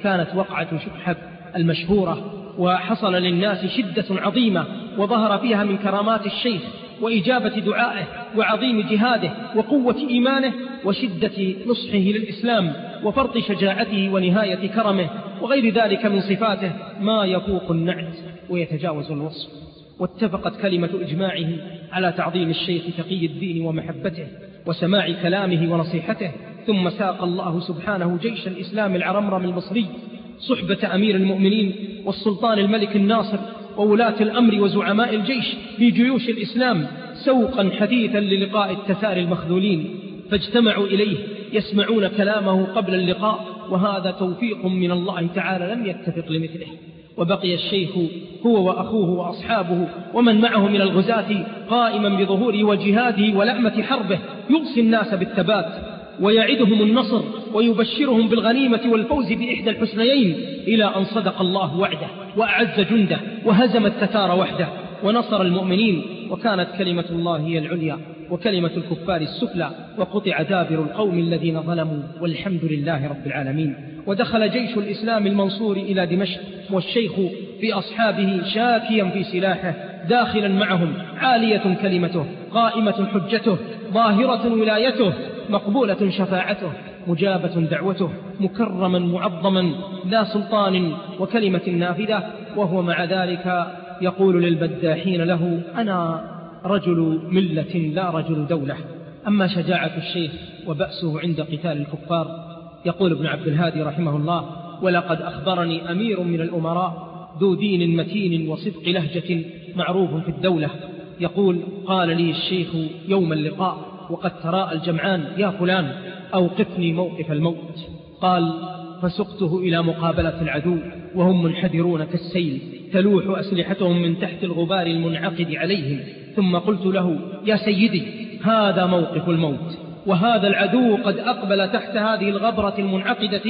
كانت وقعة شحب المشهورة وحصل للناس شدة عظيمة وظهر فيها من كرامات الشيخ وإجابة دعائه وعظيم جهاده وقوة إيمانه وشدة نصحه للإسلام وفرط شجاعته ونهاية كرمه وغير ذلك من صفاته ما يفوق النعت ويتجاوز الوصف واتفقت كلمة إجماعه على تعظيم الشيخ تقي الدين ومحبته وسماع كلامه ونصيحته ثم ساق الله سبحانه جيش الإسلام العرمرم المصري صحبة أمير المؤمنين والسلطان الملك الناصر وولاة الأمر وزعماء الجيش بجيوش الإسلام سوقا حديثا للقاء التتار المخذولين فاجتمعوا إليه يسمعون كلامه قبل اللقاء وهذا توفيق من الله تعالى لم يتفق لمثله وبقي الشيخ هو وأخوه وأصحابه ومن معه من الغزاة قائما بظهوره وجهاده ولعمة حربه يوصي الناس بالثبات ويعدهم النصر ويبشرهم بالغنيمة والفوز بإحدى الحسنيين إلى أن صدق الله وعده وأعز جنده وهزم التتار وحده ونصر المؤمنين وكانت كلمة الله هي العليا وكلمة الكفار السفلى وقطع دابر القوم الذين ظلموا والحمد لله رب العالمين ودخل جيش الإسلام المنصور إلى دمشق والشيخ في أصحابه شاكيا في سلاحه داخلا معهم عالية كلمته قائمة حجته ظاهرة ولايته مقبولة شفاعته مجابة دعوته مكرما معظما لا سلطان وكلمة نافذة وهو مع ذلك يقول للبداحين له أنا رجل ملة لا رجل دولة أما شجاعة الشيخ وبأسه عند قتال الكفار يقول ابن عبد الهادي رحمه الله ولقد أخبرني أمير من الأمراء ذو دين متين وصدق لهجة معروف في الدولة يقول قال لي الشيخ يوم اللقاء وقد تراءى الجمعان يا فلان أوقفني موقف الموت قال فسقته إلى مقابلة العدو وهم منحدرون كالسيل تلوح أسلحتهم من تحت الغبار المنعقد عليهم ثم قلت له يا سيدي هذا موقف الموت وهذا العدو قد أقبل تحت هذه الغبرة المنعقدة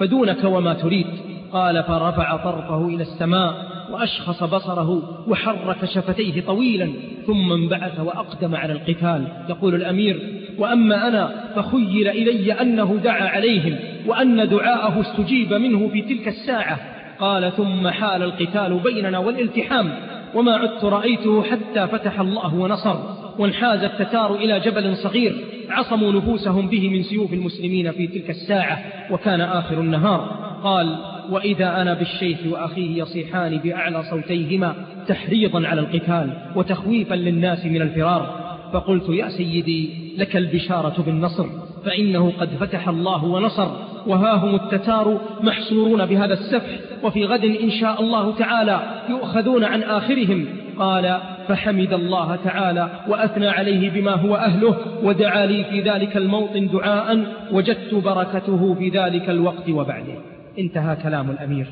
فدونك وما تريد قال فرفع طرفه إلى السماء وأشخص بصره وحرك شفتيه طويلا ثم انبعث وأقدم على القتال يقول الأمير وأما أنا فخيل إلي أنه دعا عليهم وأن دعاءه استجيب منه في تلك الساعة قال ثم حال القتال بيننا والالتحام وما عدت رأيته حتى فتح الله ونصر وانحاز التتار إلى جبل صغير عصموا نفوسهم به من سيوف المسلمين في تلك الساعة وكان آخر النهار قال وإذا أنا بالشيخ وأخيه يصيحان بأعلى صوتيهما تحريضا على القتال وتخويفا للناس من الفرار فقلت يا سيدي لك البشارة بالنصر فإنه قد فتح الله ونصر وها هم التتار محصورون بهذا السفح وفي غد إن شاء الله تعالى يؤخذون عن آخرهم قال فحمد الله تعالى وأثنى عليه بما هو أهله ودعا لي في ذلك الموطن دعاء وجدت بركته في ذلك الوقت وبعده انتهى كلام الأمير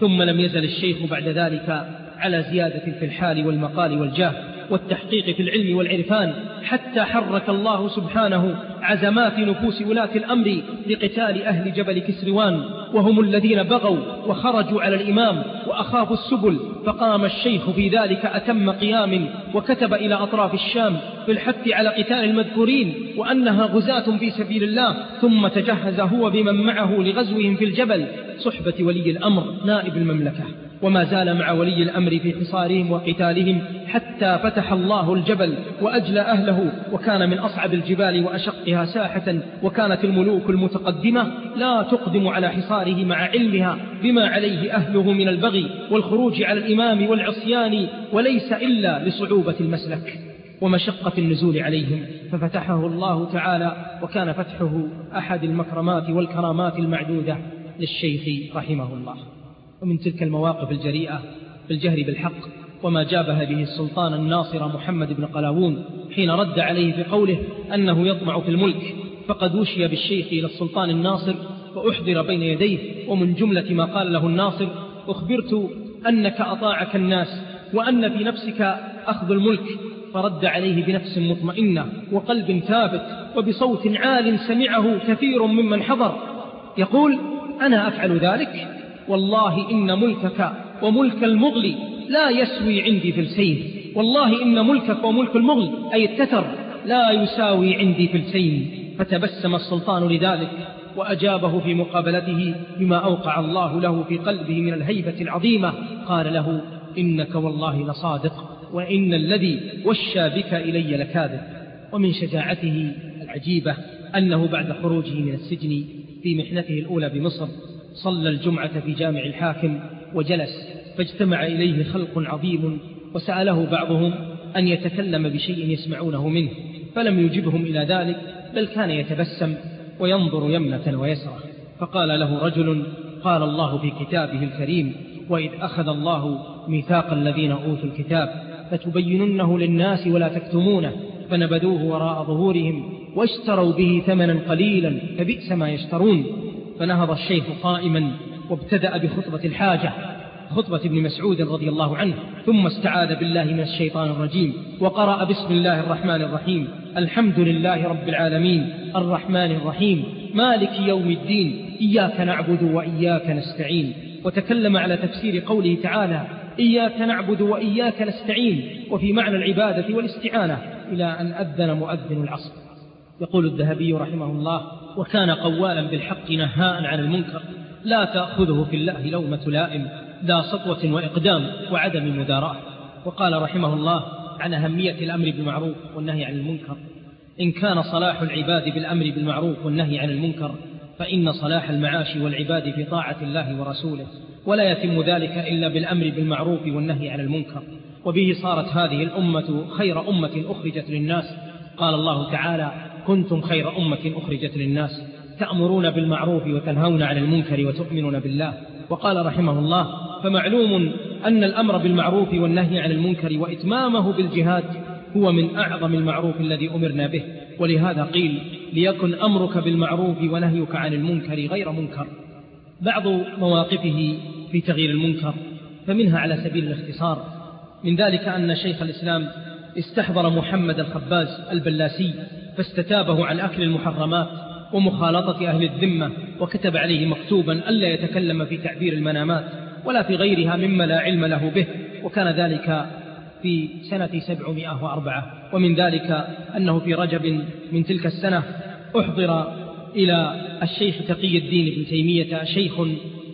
ثم لم يزل الشيخ بعد ذلك على زيادة في الحال والمقال والجاه والتحقيق في العلم والعرفان حتى حرك الله سبحانه عزمات نفوس ولاة الأمر لقتال أهل جبل كسروان وهم الذين بغوا وخرجوا على الإمام وأخافوا السبل فقام الشيخ في ذلك أتم قيام وكتب إلى أطراف الشام بالحث على قتال المذكورين وأنها غزاة في سبيل الله ثم تجهز هو بمن معه لغزوهم في الجبل صحبة ولي الأمر نائب المملكة وما زال مع ولي الأمر في حصارهم وقتالهم حتى فتح الله الجبل وأجلى أهله وكان من أصعب الجبال وأشقها ساحة وكانت الملوك المتقدمة لا تقدم على حصاره مع علمها بما عليه أهله من البغي والخروج على الإمام والعصيان وليس إلا لصعوبة المسلك ومشقة النزول عليهم ففتحه الله تعالى وكان فتحه أحد المكرمات والكرامات المعدودة للشيخ رحمه الله ومن تلك المواقف الجريئة بالجهر بالحق وما جابه به السلطان الناصر محمد بن قلاوون حين رد عليه بقوله أنه يطمع في الملك فقد وشي بالشيخ إلى السلطان الناصر وأحضر بين يديه ومن جملة ما قال له الناصر أخبرت أنك أطاعك الناس وأن في نفسك أخذ الملك فرد عليه بنفس مطمئنة وقلب ثابت وبصوت عال سمعه كثير ممن حضر يقول أنا أفعل ذلك والله إن ملكك وملك المغلي لا يسوي عندي فلسين والله إن ملكك وملك المغل أي التتر لا يساوي عندي فلسين فتبسم السلطان لذلك وأجابه في مقابلته بما أوقع الله له في قلبه من الهيبة العظيمة قال له إنك والله لصادق وإن الذي وشى بك إلي لكاذب ومن شجاعته العجيبة أنه بعد خروجه من السجن في محنته الأولى بمصر صلى الجمعة في جامع الحاكم وجلس فاجتمع إليه خلق عظيم وسأله بعضهم أن يتكلم بشيء يسمعونه منه فلم يجبهم إلى ذلك بل كان يتبسم وينظر يمنة ويسرة فقال له رجل قال الله في كتابه الكريم وإذ أخذ الله ميثاق الذين أوتوا الكتاب فتبيننه للناس ولا تكتمونه فنبذوه وراء ظهورهم واشتروا به ثمنا قليلا فبئس ما يشترون فنهض الشيخ قائما وابتدأ بخطبة الحاجة خطبة ابن مسعود رضي الله عنه ثم استعاذ بالله من الشيطان الرجيم وقرأ بسم الله الرحمن الرحيم الحمد لله رب العالمين الرحمن الرحيم مالك يوم الدين إياك نعبد وإياك نستعين وتكلم على تفسير قوله تعالى إياك نعبد وإياك نستعين وفي معنى العبادة والاستعانة إلى أن أذن مؤذن العصر يقول الذهبي رحمه الله وكان قوالا بالحق نهاء عن المنكر لا تأخذه في الله لومة لائم ذا سطوة وإقدام وعدم مداراة وقال رحمه الله عن أهمية الأمر بالمعروف والنهي عن المنكر إن كان صلاح العباد بالأمر بالمعروف والنهي عن المنكر فإن صلاح المعاش والعباد في طاعة الله ورسوله ولا يتم ذلك إلا بالأمر بالمعروف والنهي عن المنكر وبه صارت هذه الأمة خير أمة أخرجت للناس قال الله تعالى كنتم خير أمة أخرجت للناس تأمرون بالمعروف وتنهون عن المنكر وتؤمنون بالله وقال رحمه الله فمعلوم أن الأمر بالمعروف والنهي عن المنكر وإتمامه بالجهاد هو من أعظم المعروف الذي أمرنا به ولهذا قيل ليكن أمرك بالمعروف ونهيك عن المنكر غير منكر بعض مواقفه في تغيير المنكر فمنها على سبيل الاختصار من ذلك أن شيخ الإسلام استحضر محمد الخباز البلاسي فاستتابه عن أكل المحرمات ومخالطة أهل الذمة وكتب عليه مكتوبا ألا يتكلم في تعبير المنامات ولا في غيرها مما لا علم له به وكان ذلك في سنة سبعمائة وأربعة ومن ذلك أنه في رجب من تلك السنة أحضر إلى الشيخ تقي الدين بن تيمية شيخ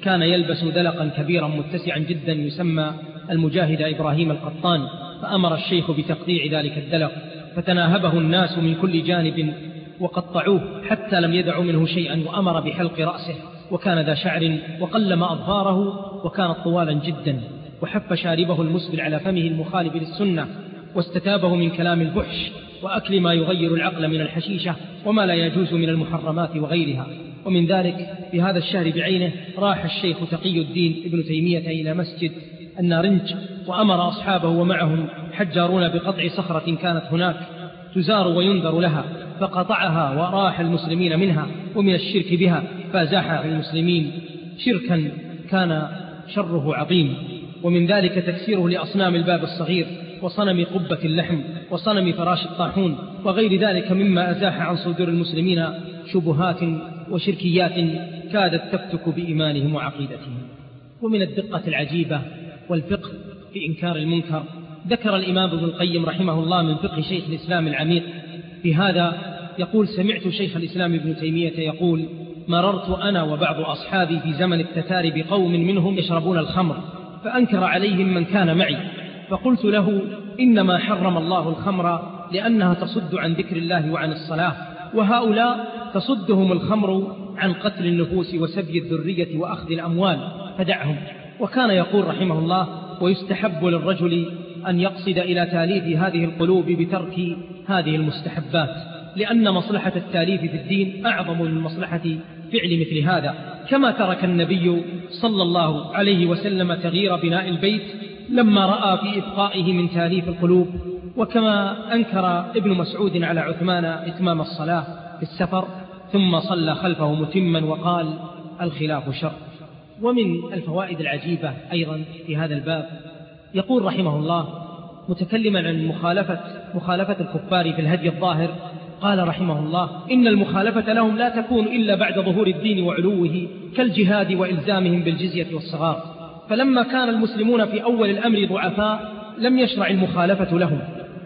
كان يلبس دلقا كبيرا متسعا جدا يسمى المجاهد إبراهيم القطان فأمر الشيخ بتقطيع ذلك الدلق فتناهبه الناس من كل جانب وقطعوه حتى لم يدعوا منه شيئا وأمر بحلق رأسه وكان ذا شعر وقلم أظهاره وكانت طوالا جدا وحف شاربه المسبل على فمه المخالف للسنة واستتابه من كلام البحش وأكل ما يغير العقل من الحشيشة وما لا يجوز من المحرمات وغيرها ومن ذلك في هذا الشهر بعينه راح الشيخ تقي الدين ابن تيمية إلى مسجد النارنج وأمر أصحابه ومعهم حجارون بقطع صخرة كانت هناك تزار وينذر لها فقطعها وراح المسلمين منها ومن الشرك بها فازاح عن المسلمين شركا كان شره عظيم ومن ذلك تكسيره لأصنام الباب الصغير وصنم قبة اللحم وصنم فراش الطاحون وغير ذلك مما أزاح عن صدور المسلمين شبهات وشركيات كادت تفتك بإيمانهم وعقيدتهم ومن الدقة العجيبة والفقه في إنكار المنكر ذكر الإمام ابن القيم رحمه الله من فقه شيخ الإسلام العميق في هذا يقول سمعت شيخ الإسلام ابن تيمية يقول مررت أنا وبعض أصحابي في زمن التتار بقوم منهم يشربون الخمر فأنكر عليهم من كان معي فقلت له إنما حرم الله الخمر لأنها تصد عن ذكر الله وعن الصلاة وهؤلاء تصدهم الخمر عن قتل النفوس وسبي الذرية وأخذ الأموال فدعهم وكان يقول رحمه الله ويستحب للرجل أن يقصد إلى تاليف هذه القلوب بترك هذه المستحبات لأن مصلحة التاليف في الدين أعظم من مصلحة فعل مثل هذا كما ترك النبي صلى الله عليه وسلم تغيير بناء البيت لما رأى في إبقائه من تاليف القلوب وكما أنكر ابن مسعود على عثمان إتمام الصلاة في السفر ثم صلى خلفه متما وقال الخلاف شر ومن الفوائد العجيبة أيضا في هذا الباب يقول رحمه الله متكلما عن مخالفة مخالفة الكفار في الهدي الظاهر قال رحمه الله إن المخالفة لهم لا تكون إلا بعد ظهور الدين وعلوه كالجهاد وإلزامهم بالجزية والصغار فلما كان المسلمون في أول الأمر ضعفاء لم يشرع المخالفة لهم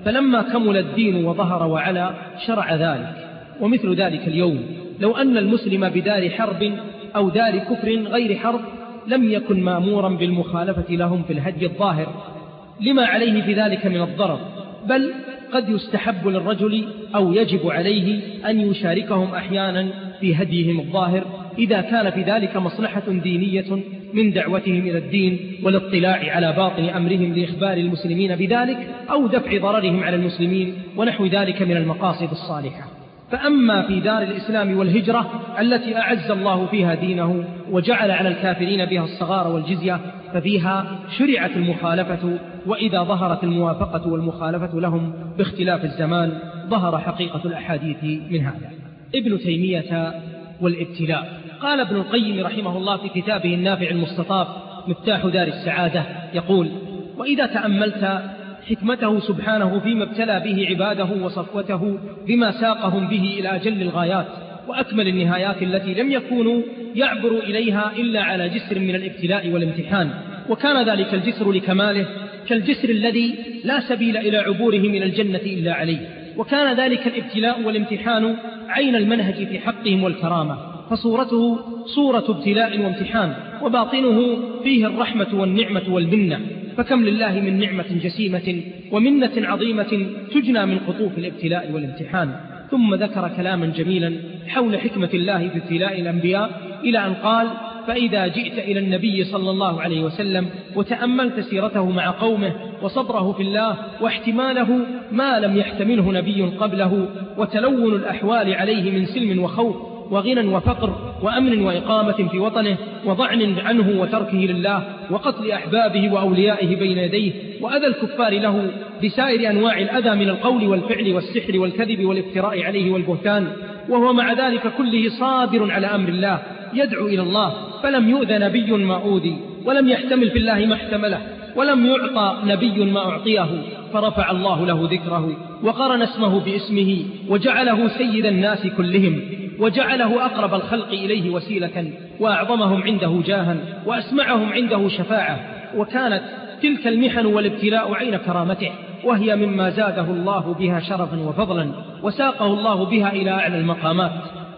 فلما كمل الدين وظهر وعلا شرع ذلك ومثل ذلك اليوم لو أن المسلم بدار حرب أو دار كفر غير حرب لم يكن مامورا بالمخالفة لهم في الهدي الظاهر لما عليه في ذلك من الضرر بل قد يستحب للرجل أو يجب عليه أن يشاركهم أحيانا في هديهم الظاهر إذا كان في ذلك مصلحة دينية من دعوتهم إلى الدين والاطلاع على باطن أمرهم لإخبار المسلمين بذلك أو دفع ضررهم على المسلمين ونحو ذلك من المقاصد الصالحة فأما في دار الإسلام والهجرة التي أعز الله فيها دينه وجعل على الكافرين بها الصغار والجزية ففيها شرعت المخالفة وإذا ظهرت الموافقة والمخالفة لهم باختلاف الزمان ظهر حقيقة الأحاديث من هذا ابن تيمية والابتلاء قال ابن القيم رحمه الله في كتابه النافع المستطاف مفتاح دار السعادة يقول وإذا تأملت حكمته سبحانه فيما ابتلى به عباده وصفوته بما ساقهم به إلى أجل الغايات وأكمل النهايات التي لم يكونوا يعبر إليها إلا على جسر من الابتلاء والامتحان وكان ذلك الجسر لكماله كالجسر الذي لا سبيل إلى عبوره من الجنة إلا عليه وكان ذلك الابتلاء والامتحان عين المنهج في حقهم والكرامة فصورته صورة ابتلاء وامتحان وباطنه فيه الرحمة والنعمة والمنة فكم لله من نعمة جسيمة ومنة عظيمة تجنى من قطوف الابتلاء والامتحان ثم ذكر كلاما جميلا حول حكمة الله في ابتلاء الأنبياء إلى أن قال فإذا جئت إلى النبي صلى الله عليه وسلم وتأملت سيرته مع قومه وصبره في الله واحتماله ما لم يحتمله نبي قبله وتلون الأحوال عليه من سلم وخوف وغنى وفقر وأمن وإقامة في وطنه وضعن عنه وتركه لله وقتل أحبابه وأوليائه بين يديه وأذى الكفار له بسائر أنواع الأذى من القول والفعل والسحر والكذب والافتراء عليه والبهتان وهو مع ذلك كله صابر على أمر الله يدعو إلى الله فلم يؤذى نبي ما أوذي ولم يحتمل في الله ما احتمله ولم يعطى نبي ما أعطيه فرفع الله له ذكره وقرن اسمه باسمه وجعله سيد الناس كلهم وجعله أقرب الخلق إليه وسيلة وأعظمهم عنده جاها وأسمعهم عنده شفاعة وكانت تلك المحن والابتلاء عين كرامته وهي مما زاده الله بها شرفا وفضلا وساقه الله بها إلى أعلى المقامات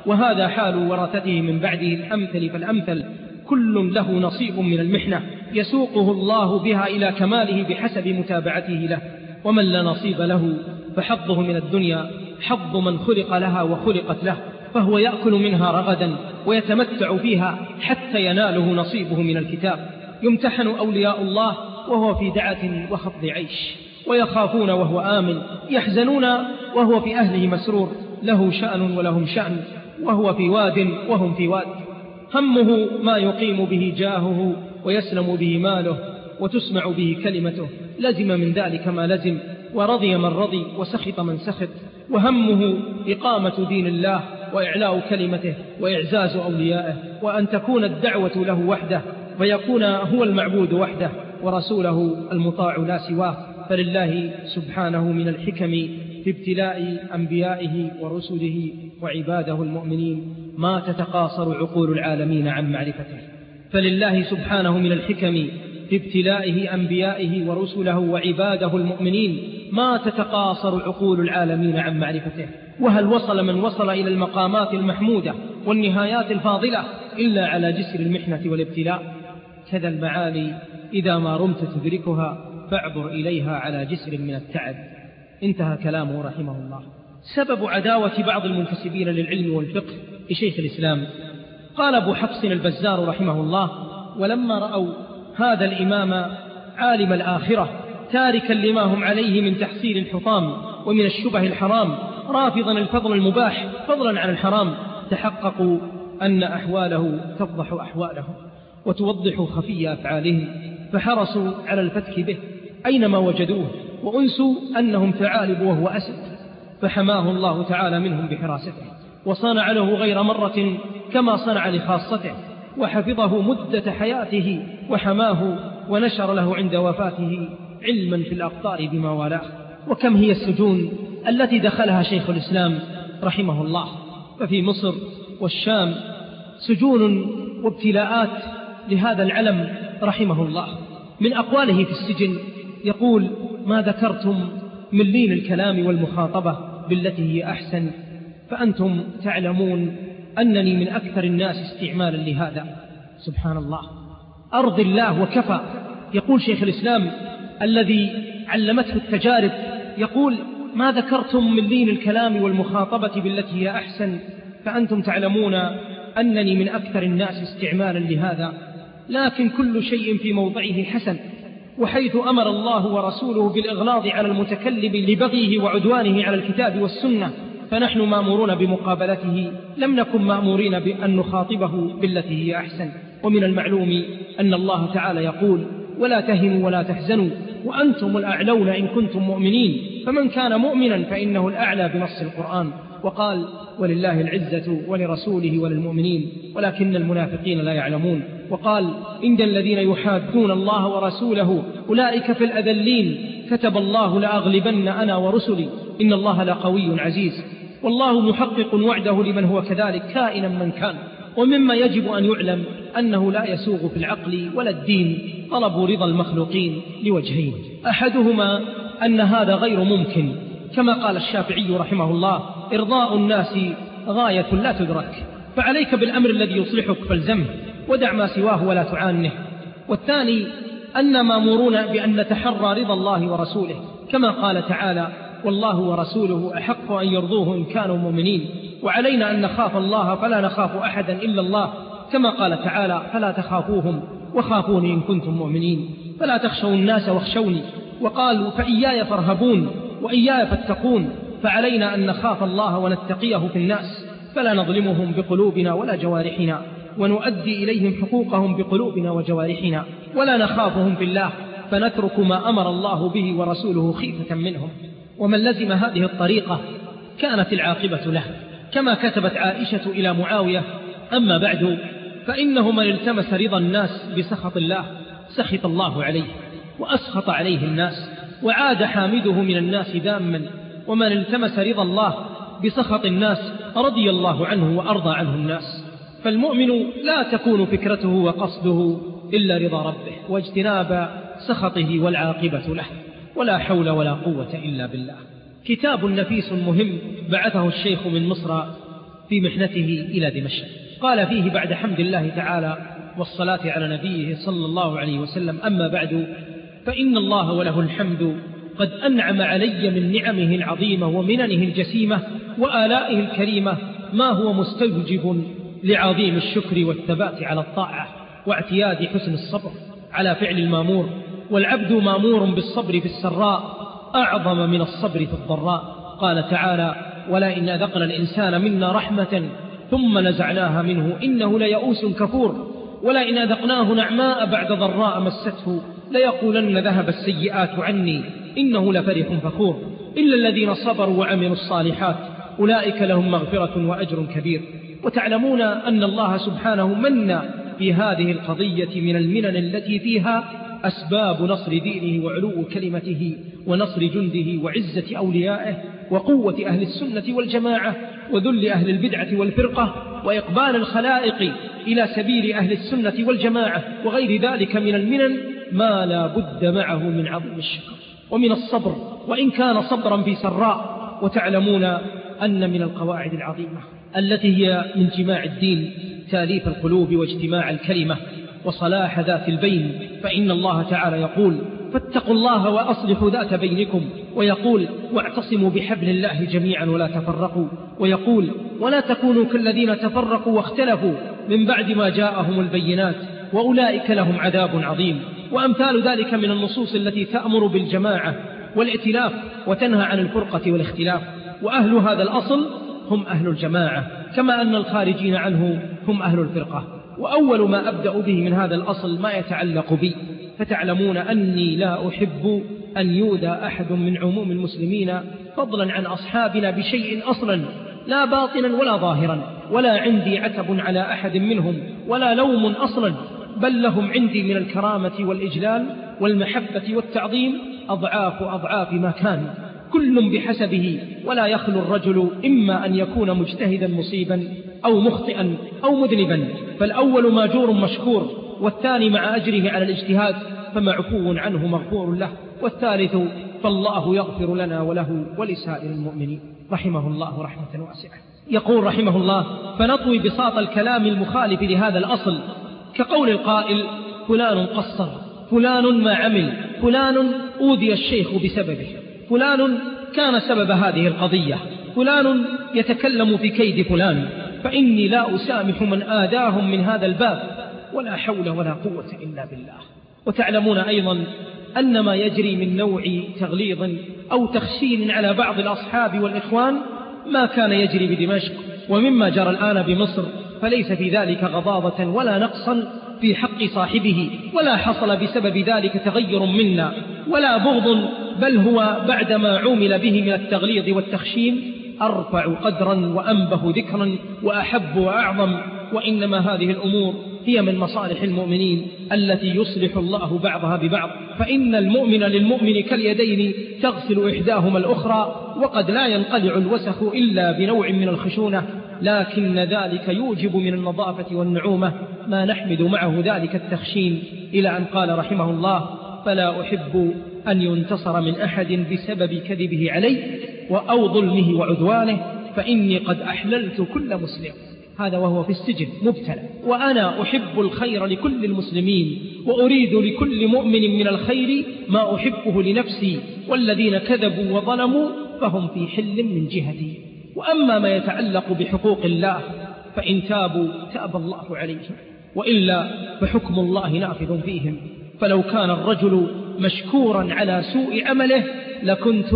وهذا حال ورثته من بعده الأمثل فالأمثل كل له نصيب من المحنة يسوقه الله بها إلى كماله بحسب متابعته له ومن لا نصيب له فحظه من الدنيا حظ من خلق لها وخلقت له فهو يأكل منها رغدا ويتمتع فيها حتى يناله نصيبه من الكتاب يمتحن أولياء الله وهو في دعة وخفض عيش ويخافون وهو آمن يحزنون وهو في أهله مسرور له شأن ولهم شأن وهو في واد وهم في واد همه ما يقيم به جاهه ويسلم به ماله وتسمع به كلمته لزم من ذلك ما لزم ورضي من رضي وسخط من سخط وهمه إقامة دين الله وإعلاء كلمته وإعزاز أوليائه وأن تكون الدعوة له وحده ويكون هو المعبود وحده ورسوله المطاع لا سواه فلله سبحانه من الحكم في ابتلاء أنبيائه ورسله وعباده المؤمنين ما تتقاصر عقول العالمين عن معرفته فلله سبحانه من الحكم في ابتلائه أنبيائه ورسله وعباده المؤمنين ما تتقاصر عقول العالمين عن معرفته وهل وصل من وصل إلى المقامات المحمودة والنهايات الفاضلة إلا على جسر المحنة والابتلاء كذا المعالي إذا ما رمت تدركها فاعبر إليها على جسر من التعب انتهى كلامه رحمه الله سبب عداوة بعض المنتسبين للعلم والفقه لشيخ الإسلام قال أبو حفص البزار رحمه الله ولما رأوا هذا الإمام عالم الآخرة تاركا لما هم عليه من تحصيل الحطام ومن الشبه الحرام رافضا الفضل المباح فضلا عن الحرام تحققوا أن أحواله تفضح أحواله وتوضح خفي أفعالهم فحرصوا على الفتك به أينما وجدوه وأنسوا أنهم ثعالب وهو أسد فحماه الله تعالى منهم بحراسته وصنع له غير مرة كما صنع لخاصته وحفظه مدة حياته وحماه ونشر له عند وفاته علما في الأقطار بما والاه وكم هي السجون التي دخلها شيخ الإسلام رحمه الله ففي مصر والشام سجون وابتلاءات لهذا العلم رحمه الله من أقواله في السجن يقول ما ذكرتم من لين الكلام والمخاطبة بالتي هي أحسن فأنتم تعلمون أنني من أكثر الناس استعمالا لهذا سبحان الله أرض الله وكفى يقول شيخ الإسلام الذي علمته التجارب يقول ما ذكرتم من لين الكلام والمخاطبة بالتي هي أحسن فأنتم تعلمون أنني من أكثر الناس استعمالا لهذا لكن كل شيء في موضعه حسن وحيث أمر الله ورسوله بالإغلاظ على المتكلم لبغيه وعدوانه على الكتاب والسنة فنحن مامورون بمقابلته لم نكن مامورين بأن نخاطبه بالتي هي أحسن ومن المعلوم أن الله تعالى يقول ولا تهنوا ولا تحزنوا وأنتم الأعلون إن كنتم مؤمنين فمن كان مؤمنا فإنه الأعلى بنص القرآن وقال ولله العزة ولرسوله وللمؤمنين ولكن المنافقين لا يعلمون وقال إن الذين يحادون الله ورسوله أولئك في الأذلين كتب الله لأغلبن أنا ورسلي إن الله لقوي عزيز والله محقق وعده لمن هو كذلك كائنا من كان ومما يجب أن يعلم أنه لا يسوغ في العقل ولا الدين طلبوا رضا المخلوقين لوجهين أحدهما أن هذا غير ممكن كما قال الشافعي رحمه الله إرضاء الناس غاية لا تدرك فعليك بالأمر الذي يصلحك فالزمه ودع ما سواه ولا تعانه والثاني أن مامورون بأن نتحرى رضا الله ورسوله كما قال تعالى والله ورسوله أحق أن يرضوه إن كانوا مؤمنين وعلينا أن نخاف الله فلا نخاف أحدا إلا الله كما قال تعالى فلا تخافوهم وخافوني إن كنتم مؤمنين فلا تخشوا الناس واخشوني وقالوا فإياي فارهبون وإياي فاتقون فعلينا أن نخاف الله ونتقيه في الناس فلا نظلمهم بقلوبنا ولا جوارحنا ونؤدي إليهم حقوقهم بقلوبنا وجوارحنا ولا نخافهم في الله فنترك ما أمر الله به ورسوله خيفة منهم ومن لزم هذه الطريقة كانت العاقبة له كما كتبت عائشة إلى معاوية أما بعد فإنه من التمس رضا الناس بسخط الله سخط الله عليه وأسخط عليه الناس وعاد حامده من الناس داما ومن التمس رضا الله بسخط الناس رضي الله عنه وأرضى عنه الناس فالمؤمن لا تكون فكرته وقصده إلا رضا ربه واجتناب سخطه والعاقبة له ولا حول ولا قوة إلا بالله كتاب نفيس مهم بعثه الشيخ من مصر في محنته إلى دمشق قال فيه بعد حمد الله تعالى والصلاة على نبيه صلى الله عليه وسلم أما بعد فإن الله وله الحمد قد أنعم علي من نعمه العظيمة ومننه الجسيمة وآلائه الكريمة ما هو مستوجب لعظيم الشكر والثبات على الطاعة واعتياد حسن الصبر على فعل المامور والعبد مامور بالصبر في السراء أعظم من الصبر في الضراء قال تعالى ولا إن أذقنا الإنسان منا رحمة ثم نزعناها منه إنه ليئوس كفور ولئن أذقناه نعماء بعد ضراء مسته ليقولن ذهب السيئات عني إنه لفرح فخور إلا الذين صبروا وعملوا الصالحات أولئك لهم مغفرة وأجر كبير وتعلمون أن الله سبحانه من في هذه القضية من المنن التي فيها أسباب نصر دينه وعلو كلمته ونصر جنده وعزة أوليائه وقوة أهل السنة والجماعة وذل أهل البدعة والفرقة وإقبال الخلائق إلى سبيل أهل السنة والجماعة وغير ذلك من المنن ما لا بد معه من عظم الشكر ومن الصبر وإن كان صبرا في سراء وتعلمون أن من القواعد العظيمة التي هي من جماع الدين تاليف القلوب واجتماع الكلمة وصلاح ذات البين فإن الله تعالى يقول فاتقوا الله وأصلحوا ذات بينكم ويقول واعتصموا بحبل الله جميعا ولا تفرقوا ويقول ولا تكونوا كالذين تفرقوا واختلفوا من بعد ما جاءهم البينات وأولئك لهم عذاب عظيم وأمثال ذلك من النصوص التي تأمر بالجماعة والائتلاف وتنهى عن الفرقة والاختلاف وأهل هذا الأصل هم أهل الجماعة كما أن الخارجين عنه هم أهل الفرقة وأول ما أبدأ به من هذا الأصل ما يتعلق بي فتعلمون أني لا أحب أن يودى أحد من عموم المسلمين فضلا عن أصحابنا بشيء أصلا لا باطنا ولا ظاهرا ولا عندي عتب على أحد منهم ولا لوم أصلا بل لهم عندي من الكرامة والإجلال والمحبة والتعظيم أضعاف أضعاف ما كان كل بحسبه ولا يخلو الرجل إما أن يكون مجتهدا مصيبا أو مخطئا أو مذنبا فالأول ماجور مشكور والثاني مع أجره على الاجتهاد فمعفو عنه مغفور له والثالث فالله يغفر لنا وله ولسائر المؤمنين رحمه الله رحمة واسعة يقول رحمه الله فنطوي بساط الكلام المخالف لهذا الأصل كقول القائل فلان قصر فلان ما عمل فلان أوذي الشيخ بسببه فلان كان سبب هذه القضية فلان يتكلم في كيد فلان فإني لا أسامح من آذاهم من هذا الباب ولا حول ولا قوة إلا بالله وتعلمون أيضا أن ما يجري من نوع تغليظ أو تخشين على بعض الأصحاب والإخوان ما كان يجري بدمشق ومما جرى الآن بمصر فليس في ذلك غضاضة ولا نقصا في حق صاحبه ولا حصل بسبب ذلك تغير منا ولا بغض بل هو بعدما عومل به من التغليظ والتخشين أرفع قدرا وأنبه ذكرا وأحب وأعظم وإنما هذه الأمور هي من مصالح المؤمنين التي يصلح الله بعضها ببعض فإن المؤمن للمؤمن كاليدين تغسل إحداهما الأخرى وقد لا ينقلع الوسخ إلا بنوع من الخشونة لكن ذلك يوجب من النظافة والنعومة ما نحمد معه ذلك التخشين إلى أن قال رحمه الله فلا أحب أن ينتصر من أحد بسبب كذبه علي وأو ظلمه وعدوانه فإني قد أحللت كل مسلم هذا وهو في السجن مبتلى وأنا أحب الخير لكل المسلمين وأريد لكل مؤمن من الخير ما أحبه لنفسي والذين كذبوا وظلموا فهم في حل من جهتي وأما ما يتعلق بحقوق الله فإن تابوا تاب الله عليهم وإلا فحكم الله نافذ فيهم فلو كان الرجل مشكورا على سوء عمله لكنت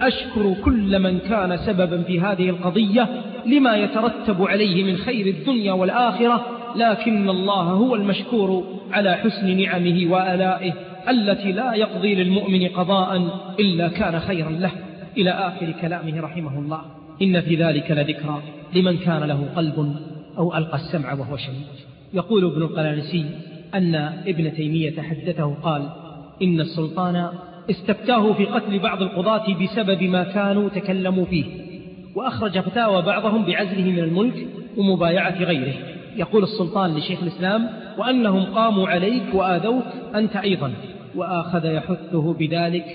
أشكر كل من كان سببا في هذه القضية لما يترتب عليه من خير الدنيا والآخرة لكن الله هو المشكور على حسن نعمه وآلائه التي لا يقضي للمؤمن قضاء إلا كان خيرا له إلى آخر كلامه رحمه الله إن في ذلك لذكرى لمن كان له قلب أو ألقى السمع وهو شهيد يقول ابن القلانسي أن ابن تيمية حدثه قال إن السلطان استفتاه في قتل بعض القضاة بسبب ما كانوا تكلموا فيه وأخرج فتاوى بعضهم بعزله من الملك ومبايعة غيره يقول السلطان لشيخ الإسلام وأنهم قاموا عليك وآذوك أنت أيضا وآخذ يحثه بذلك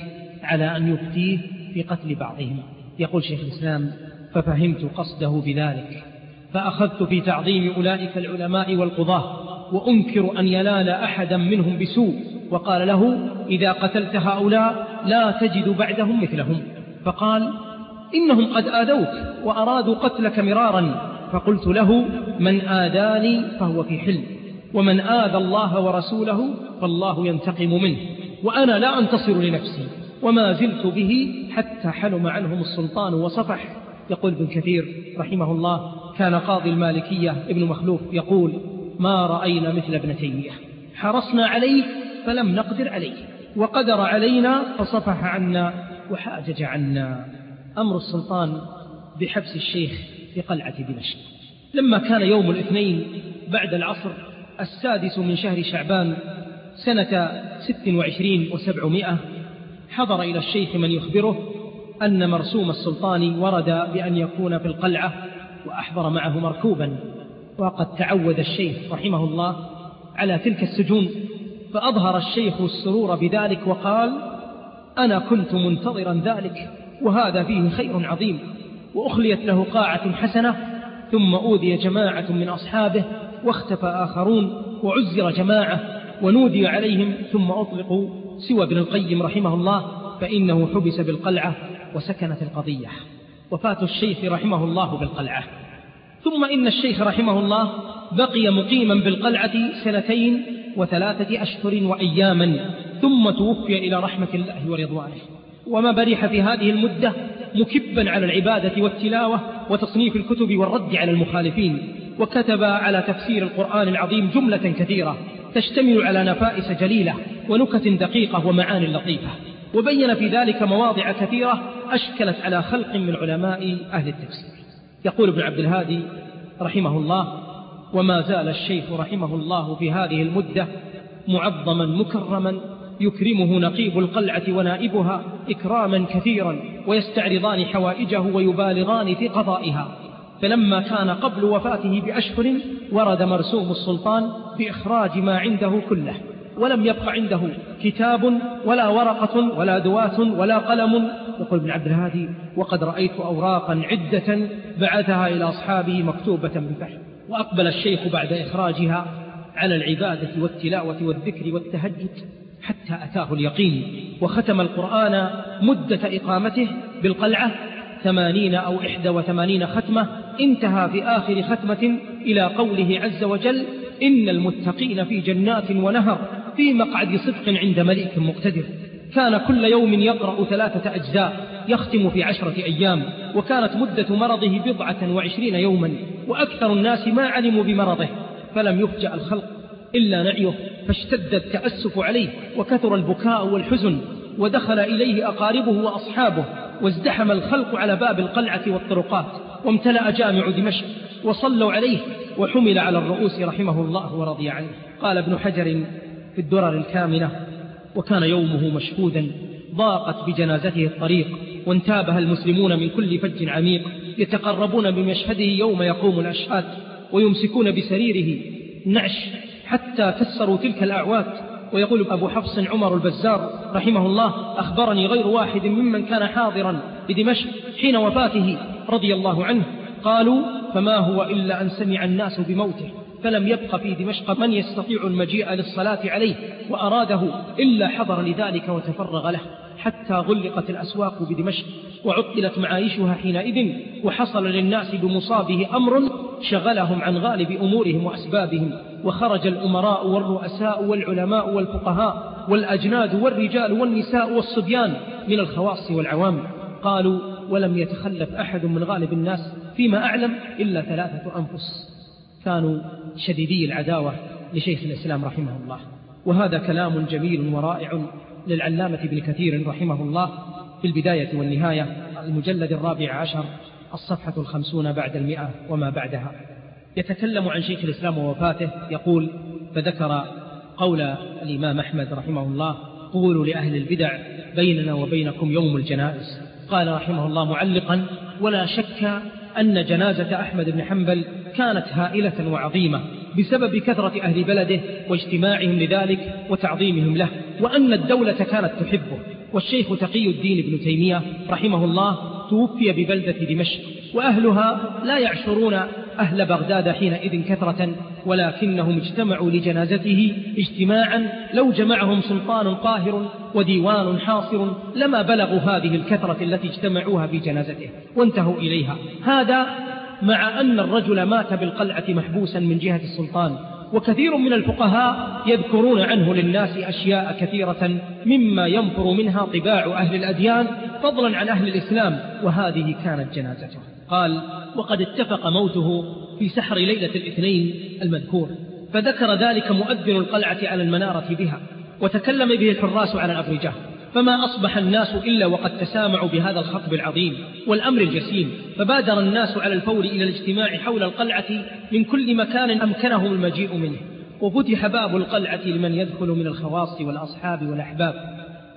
على أن يفتيه في قتل بعضهم يقول شيخ الإسلام ففهمت قصده بذلك فأخذت في تعظيم أولئك العلماء والقضاة وأنكر أن ينال أحدا منهم بسوء وقال له إذا قتلت هؤلاء لا تجد بعدهم مثلهم فقال إنهم قد آذوك وأرادوا قتلك مرارا فقلت له من آذاني فهو في حلم ومن آذى الله ورسوله فالله ينتقم منه وأنا لا أنتصر لنفسي وما زلت به حتى حلم عنهم السلطان وصفح يقول ابن كثير رحمه الله كان قاضي المالكية ابن مخلوف يقول ما رأينا مثل ابن تيمية حرصنا عليه فلم نقدر عليه وقدر علينا فصفح عنا وحاجج عنا أمر السلطان بحبس الشيخ في قلعة دمشق
لما كان يوم الاثنين
بعد العصر السادس من شهر شعبان سنة ست وعشرين وسبعمائة حضر إلى الشيخ من يخبره أن مرسوم السلطان ورد بأن يكون في القلعة وأحضر معه مركوبا وقد تعود الشيخ رحمه الله على تلك السجون فأظهر الشيخ السرور بذلك وقال أنا كنت منتظرا ذلك وهذا فيه خير عظيم وأخليت له قاعة حسنة ثم أوذي جماعة من أصحابه واختفى آخرون وعزر جماعة ونودي عليهم ثم أطلقوا سوى ابن القيم رحمه الله فإنه حبس بالقلعة وسكنت القضية وفاة الشيخ رحمه الله بالقلعة ثم إن الشيخ رحمه الله بقي مقيما بالقلعة سنتين وثلاثة أشهر وأياما ثم توفي إلى رحمة الله ورضوانه وما برح في هذه المدة مكبا على العبادة والتلاوة وتصنيف الكتب والرد على المخالفين وكتب على تفسير القرآن العظيم جملة كثيرة تشتمل على نفائس جليلة ونكت دقيقة ومعان لطيفة وبين في ذلك مواضع كثيرة أشكلت على خلق من علماء أهل التفسير يقول ابن عبد الهادي رحمه الله وما زال الشيخ رحمه الله في هذه المدة معظما مكرما يكرمه نقيب القلعة ونائبها إكراما كثيرا ويستعرضان حوائجه ويبالغان في قضائها فلما كان قبل وفاته بأشهر ورد مرسوم السلطان بإخراج ما عنده كله ولم يبق عنده كتاب ولا ورقة ولا دواس ولا قلم يقول ابن عبد الهادي وقد رأيت أوراقا عدة بعثها إلى أصحابه مكتوبة بفحم وأقبل الشيخ بعد إخراجها على العبادة والتلاوة والذكر والتهجد حتى أتاه اليقين وختم القرآن مدة إقامته بالقلعة ثمانين أو إحدى وثمانين ختمة انتهى في آخر ختمة إلى قوله عز وجل إن المتقين في جنات ونهر في مقعد صدق عند مليك مقتدر كان كل يوم يقرأ ثلاثة أجزاء يختم في عشرة أيام وكانت مدة مرضه بضعة وعشرين يوما وأكثر الناس ما علموا بمرضه فلم يفجأ الخلق إلا نعيه فاشتد التأسف عليه وكثر البكاء والحزن ودخل إليه أقاربه وأصحابه وازدحم الخلق على باب القلعة والطرقات وامتلأ جامع دمشق وصلوا عليه وحمل على الرؤوس رحمه الله ورضي عنه قال ابن حجر في الدرر الكاملة وكان يومه مشهودا ضاقت بجنازته الطريق وانتابها المسلمون من كل فج عميق يتقربون بمشهده يوم يقوم الأشهاد ويمسكون بسريره نعش حتى كسروا تلك الأعوات ويقول أبو حفص عمر البزار رحمه الله أخبرني غير واحد ممن كان حاضرا بدمشق حين وفاته رضي الله عنه قالوا فما هو إلا أن سمع الناس بموته فلم يبق في دمشق من يستطيع المجيء للصلاة عليه وأراده إلا حضر لذلك وتفرغ له حتى غلقت الأسواق بدمشق وعطلت معايشها حينئذ وحصل للناس بمصابه أمر شغلهم عن غالب أمورهم وأسبابهم وخرج الأمراء والرؤساء والعلماء والفقهاء والأجناد والرجال والنساء والصبيان من الخواص والعوام قالوا ولم يتخلف أحد من غالب الناس فيما أعلم إلا ثلاثة أنفس كانوا شديدي العداوة لشيخ الإسلام رحمه الله وهذا كلام جميل ورائع للعلامة ابن كثير رحمه الله في البداية والنهاية المجلد الرابع عشر الصفحة الخمسون بعد المئة وما بعدها يتكلم عن شيخ الإسلام ووفاته يقول فذكر قول الإمام أحمد رحمه الله قولوا لأهل البدع بيننا وبينكم يوم الجنائز قال رحمه الله معلقا ولا شك أن جنازة أحمد بن حنبل كانت هائلة وعظيمة بسبب كثرة أهل بلده واجتماعهم لذلك وتعظيمهم له وأن الدولة كانت تحبه والشيخ تقي الدين ابن تيمية رحمه الله توفي ببلدة دمشق وأهلها لا يعشرون أهل بغداد حينئذ كثرة ولكنهم اجتمعوا لجنازته اجتماعا لو جمعهم سلطان قاهر وديوان حاصر لما بلغوا هذه الكثرة التي اجتمعوها في جنازته وانتهوا إليها هذا مع أن الرجل مات بالقلعة محبوسا من جهة السلطان وكثير من الفقهاء يذكرون عنه للناس أشياء كثيرة مما ينفر منها طباع أهل الأديان فضلا عن أهل الإسلام وهذه كانت جنازته قال وقد اتفق موته في سحر ليلة الاثنين المذكور فذكر ذلك مؤذن القلعة على المنارة بها وتكلم به الحراس على الأبرجة فما أصبح الناس إلا وقد تسامعوا بهذا الخطب العظيم والأمر الجسيم فبادر الناس على الفور إلى الاجتماع حول القلعة من كل مكان أمكنهم المجيء منه وفتح باب القلعة لمن يدخل من الخواص والأصحاب والأحباب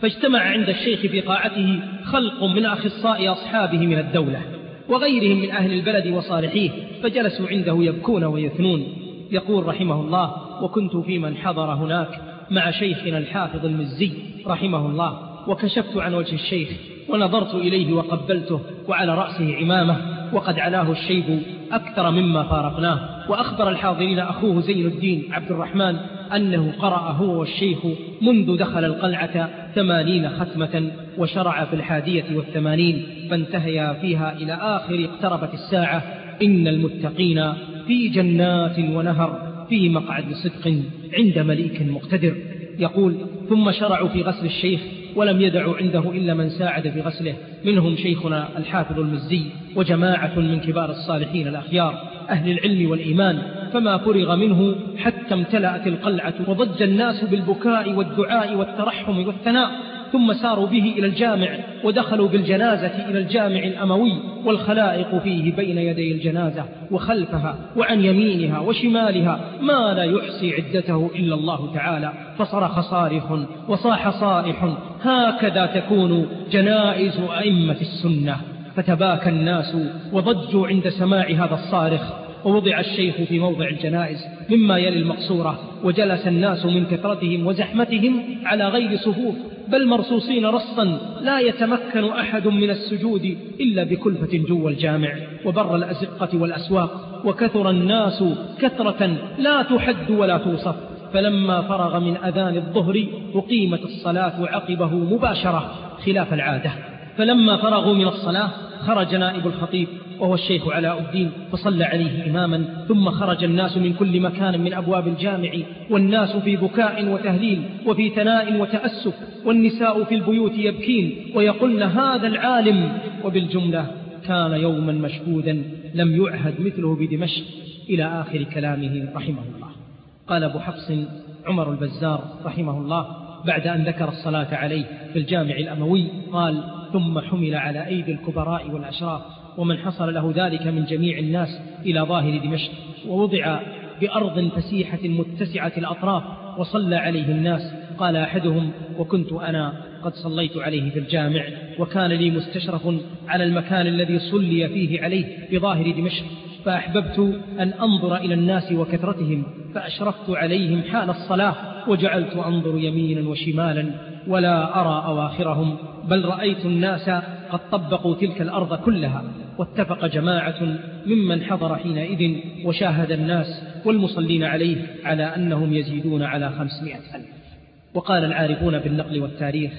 فاجتمع عند الشيخ في قاعته خلق من أخصاء أصحابه من الدولة وغيرهم من أهل البلد وصالحيه فجلسوا عنده يبكون ويثنون يقول رحمه الله وكنت في من حضر هناك مع شيخنا الحافظ المزي رحمه الله وكشفت عن وجه الشيخ ونظرت إليه وقبلته وعلى رأسه عمامة وقد علاه الشيب أكثر مما فارقناه وأخبر الحاضرين أخوه زين الدين عبد الرحمن أنه قرأ هو والشيخ منذ دخل القلعة ثمانين ختمة وشرع في الحادية والثمانين فانتهيا فيها إلى آخر اقتربت الساعة إن المتقين في جنات ونهر في مقعد صدق عند مليك مقتدر يقول ثم شرعوا في غسل الشيخ ولم يدعوا عنده إلا من ساعد في غسله منهم شيخنا الحافظ المزي وجماعة من كبار الصالحين الأخيار أهل العلم والإيمان فما فرغ منه حتى امتلأت القلعة وضج الناس بالبكاء والدعاء والترحم والثناء ثم ساروا به إلى الجامع ودخلوا بالجنازة إلى الجامع الأموي والخلائق فيه بين يدي الجنازة وخلفها وعن يمينها وشمالها ما لا يحصي عدته إلا الله تعالى فصرخ صارخ وصاح صائح هكذا تكون جنائز أئمة السنة فتباكى الناس وضجوا عند سماع هذا الصارخ ووضع الشيخ في موضع الجنائز مما يلي المقصورة وجلس الناس من كثرتهم وزحمتهم على غير صفوف بل مرصوصين رصا لا يتمكن أحد من السجود إلا بكلفة جو الجامع وبر الأزقة والأسواق وكثر الناس كثرة لا تحد ولا توصف فلما فرغ من أذان الظهر أقيمت الصلاة عقبه مباشرة خلاف العادة فلما فرغوا من الصلاة خرج نائب الخطيب وهو الشيخ علاء الدين فصلى عليه إماما ثم خرج الناس من كل مكان من أبواب الجامع والناس في بكاء وتهليل وفي ثناء وتأسف والنساء في البيوت يبكين ويقولن هذا العالم وبالجملة كان يوما مشهودا لم يعهد مثله بدمشق إلى آخر كلامه رحمه الله قال أبو حفص عمر البزار رحمه الله بعد أن ذكر الصلاة عليه في الجامع الأموي قال ثم حمل على أيدي الكبراء والأشراف ومن حصل له ذلك من جميع الناس إلى ظاهر دمشق ووضع بأرض فسيحة متسعة الأطراف وصلى عليه الناس قال أحدهم وكنت أنا قد صليت عليه في الجامع وكان لي مستشرف على المكان الذي صلي فيه عليه بظاهر دمشق فأحببت أن أنظر إلى الناس وكثرتهم فأشرفت عليهم حال الصلاة وجعلت أنظر يمينا وشمالا ولا أرى أواخرهم بل رأيت الناس قد طبقوا تلك الأرض كلها واتفق جماعة ممن حضر حينئذ وشاهد الناس والمصلين عليه على أنهم يزيدون على خمسمائة ألف وقال العارفون بالنقل والتاريخ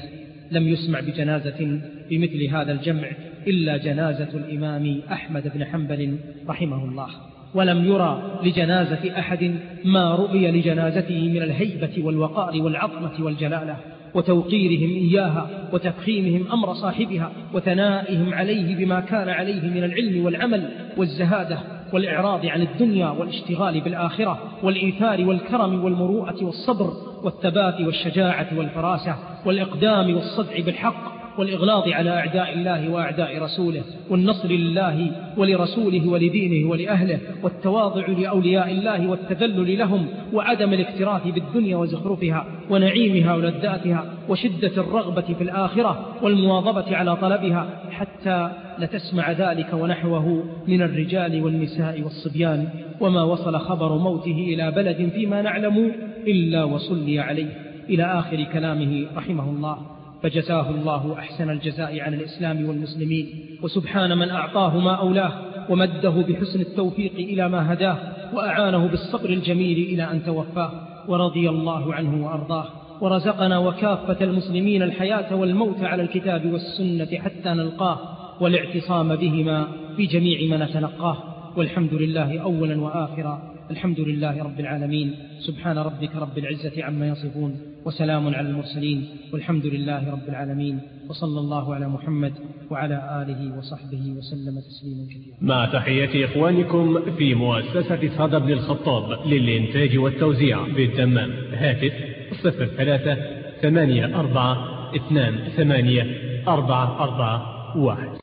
لم يسمع بجنازة بمثل هذا الجمع إلا جنازة الإمام أحمد بن حنبل رحمه الله ولم يرى لجنازة أحد ما رؤي لجنازته من الهيبة والوقار والعظمة والجلالة وتوقيرهم إياها وتفخيمهم أمر صاحبها وثنائهم عليه بما كان عليه من العلم والعمل والزهادة والإعراض عن الدنيا والاشتغال بالآخرة والإيثار والكرم والمروءة والصبر والثبات والشجاعة والفراسة والإقدام والصدع بالحق والإغلاظ على أعداء الله وأعداء رسوله والنصر لله ولرسوله ولدينه ولأهله والتواضع لأولياء الله والتذلل لهم وعدم الاكتراث بالدنيا وزخرفها ونعيمها ولذاتها وشدة الرغبة في الآخرة والمواظبة على طلبها حتى لتسمع ذلك ونحوه من الرجال والنساء والصبيان وما وصل خبر موته إلى بلد فيما نعلم إلا وصلي عليه إلى آخر كلامه رحمه الله فجزاه الله أحسن الجزاء عن الإسلام والمسلمين وسبحان من أعطاه ما أولاه ومده بحسن التوفيق إلى ما هداه وأعانه بالصبر الجميل إلى أن توفاه ورضي الله عنه وأرضاه ورزقنا وكافة المسلمين الحياة والموت على الكتاب والسنة حتى نلقاه والاعتصام بهما في جميع ما نتلقاه والحمد لله أولا وآخرا الحمد لله رب العالمين سبحان ربك رب العزة عما يصفون وسلام على المرسلين والحمد لله رب العالمين وصلى الله على محمد وعلى آله وصحبه وسلم تسليما كثيرا مع تحية إخوانكم في مؤسسة صدى بن الخطاب للإنتاج والتوزيع بالدمام هاتف 03 ثمانية أربعة اثنان ثمانية أربعة أربعة واحد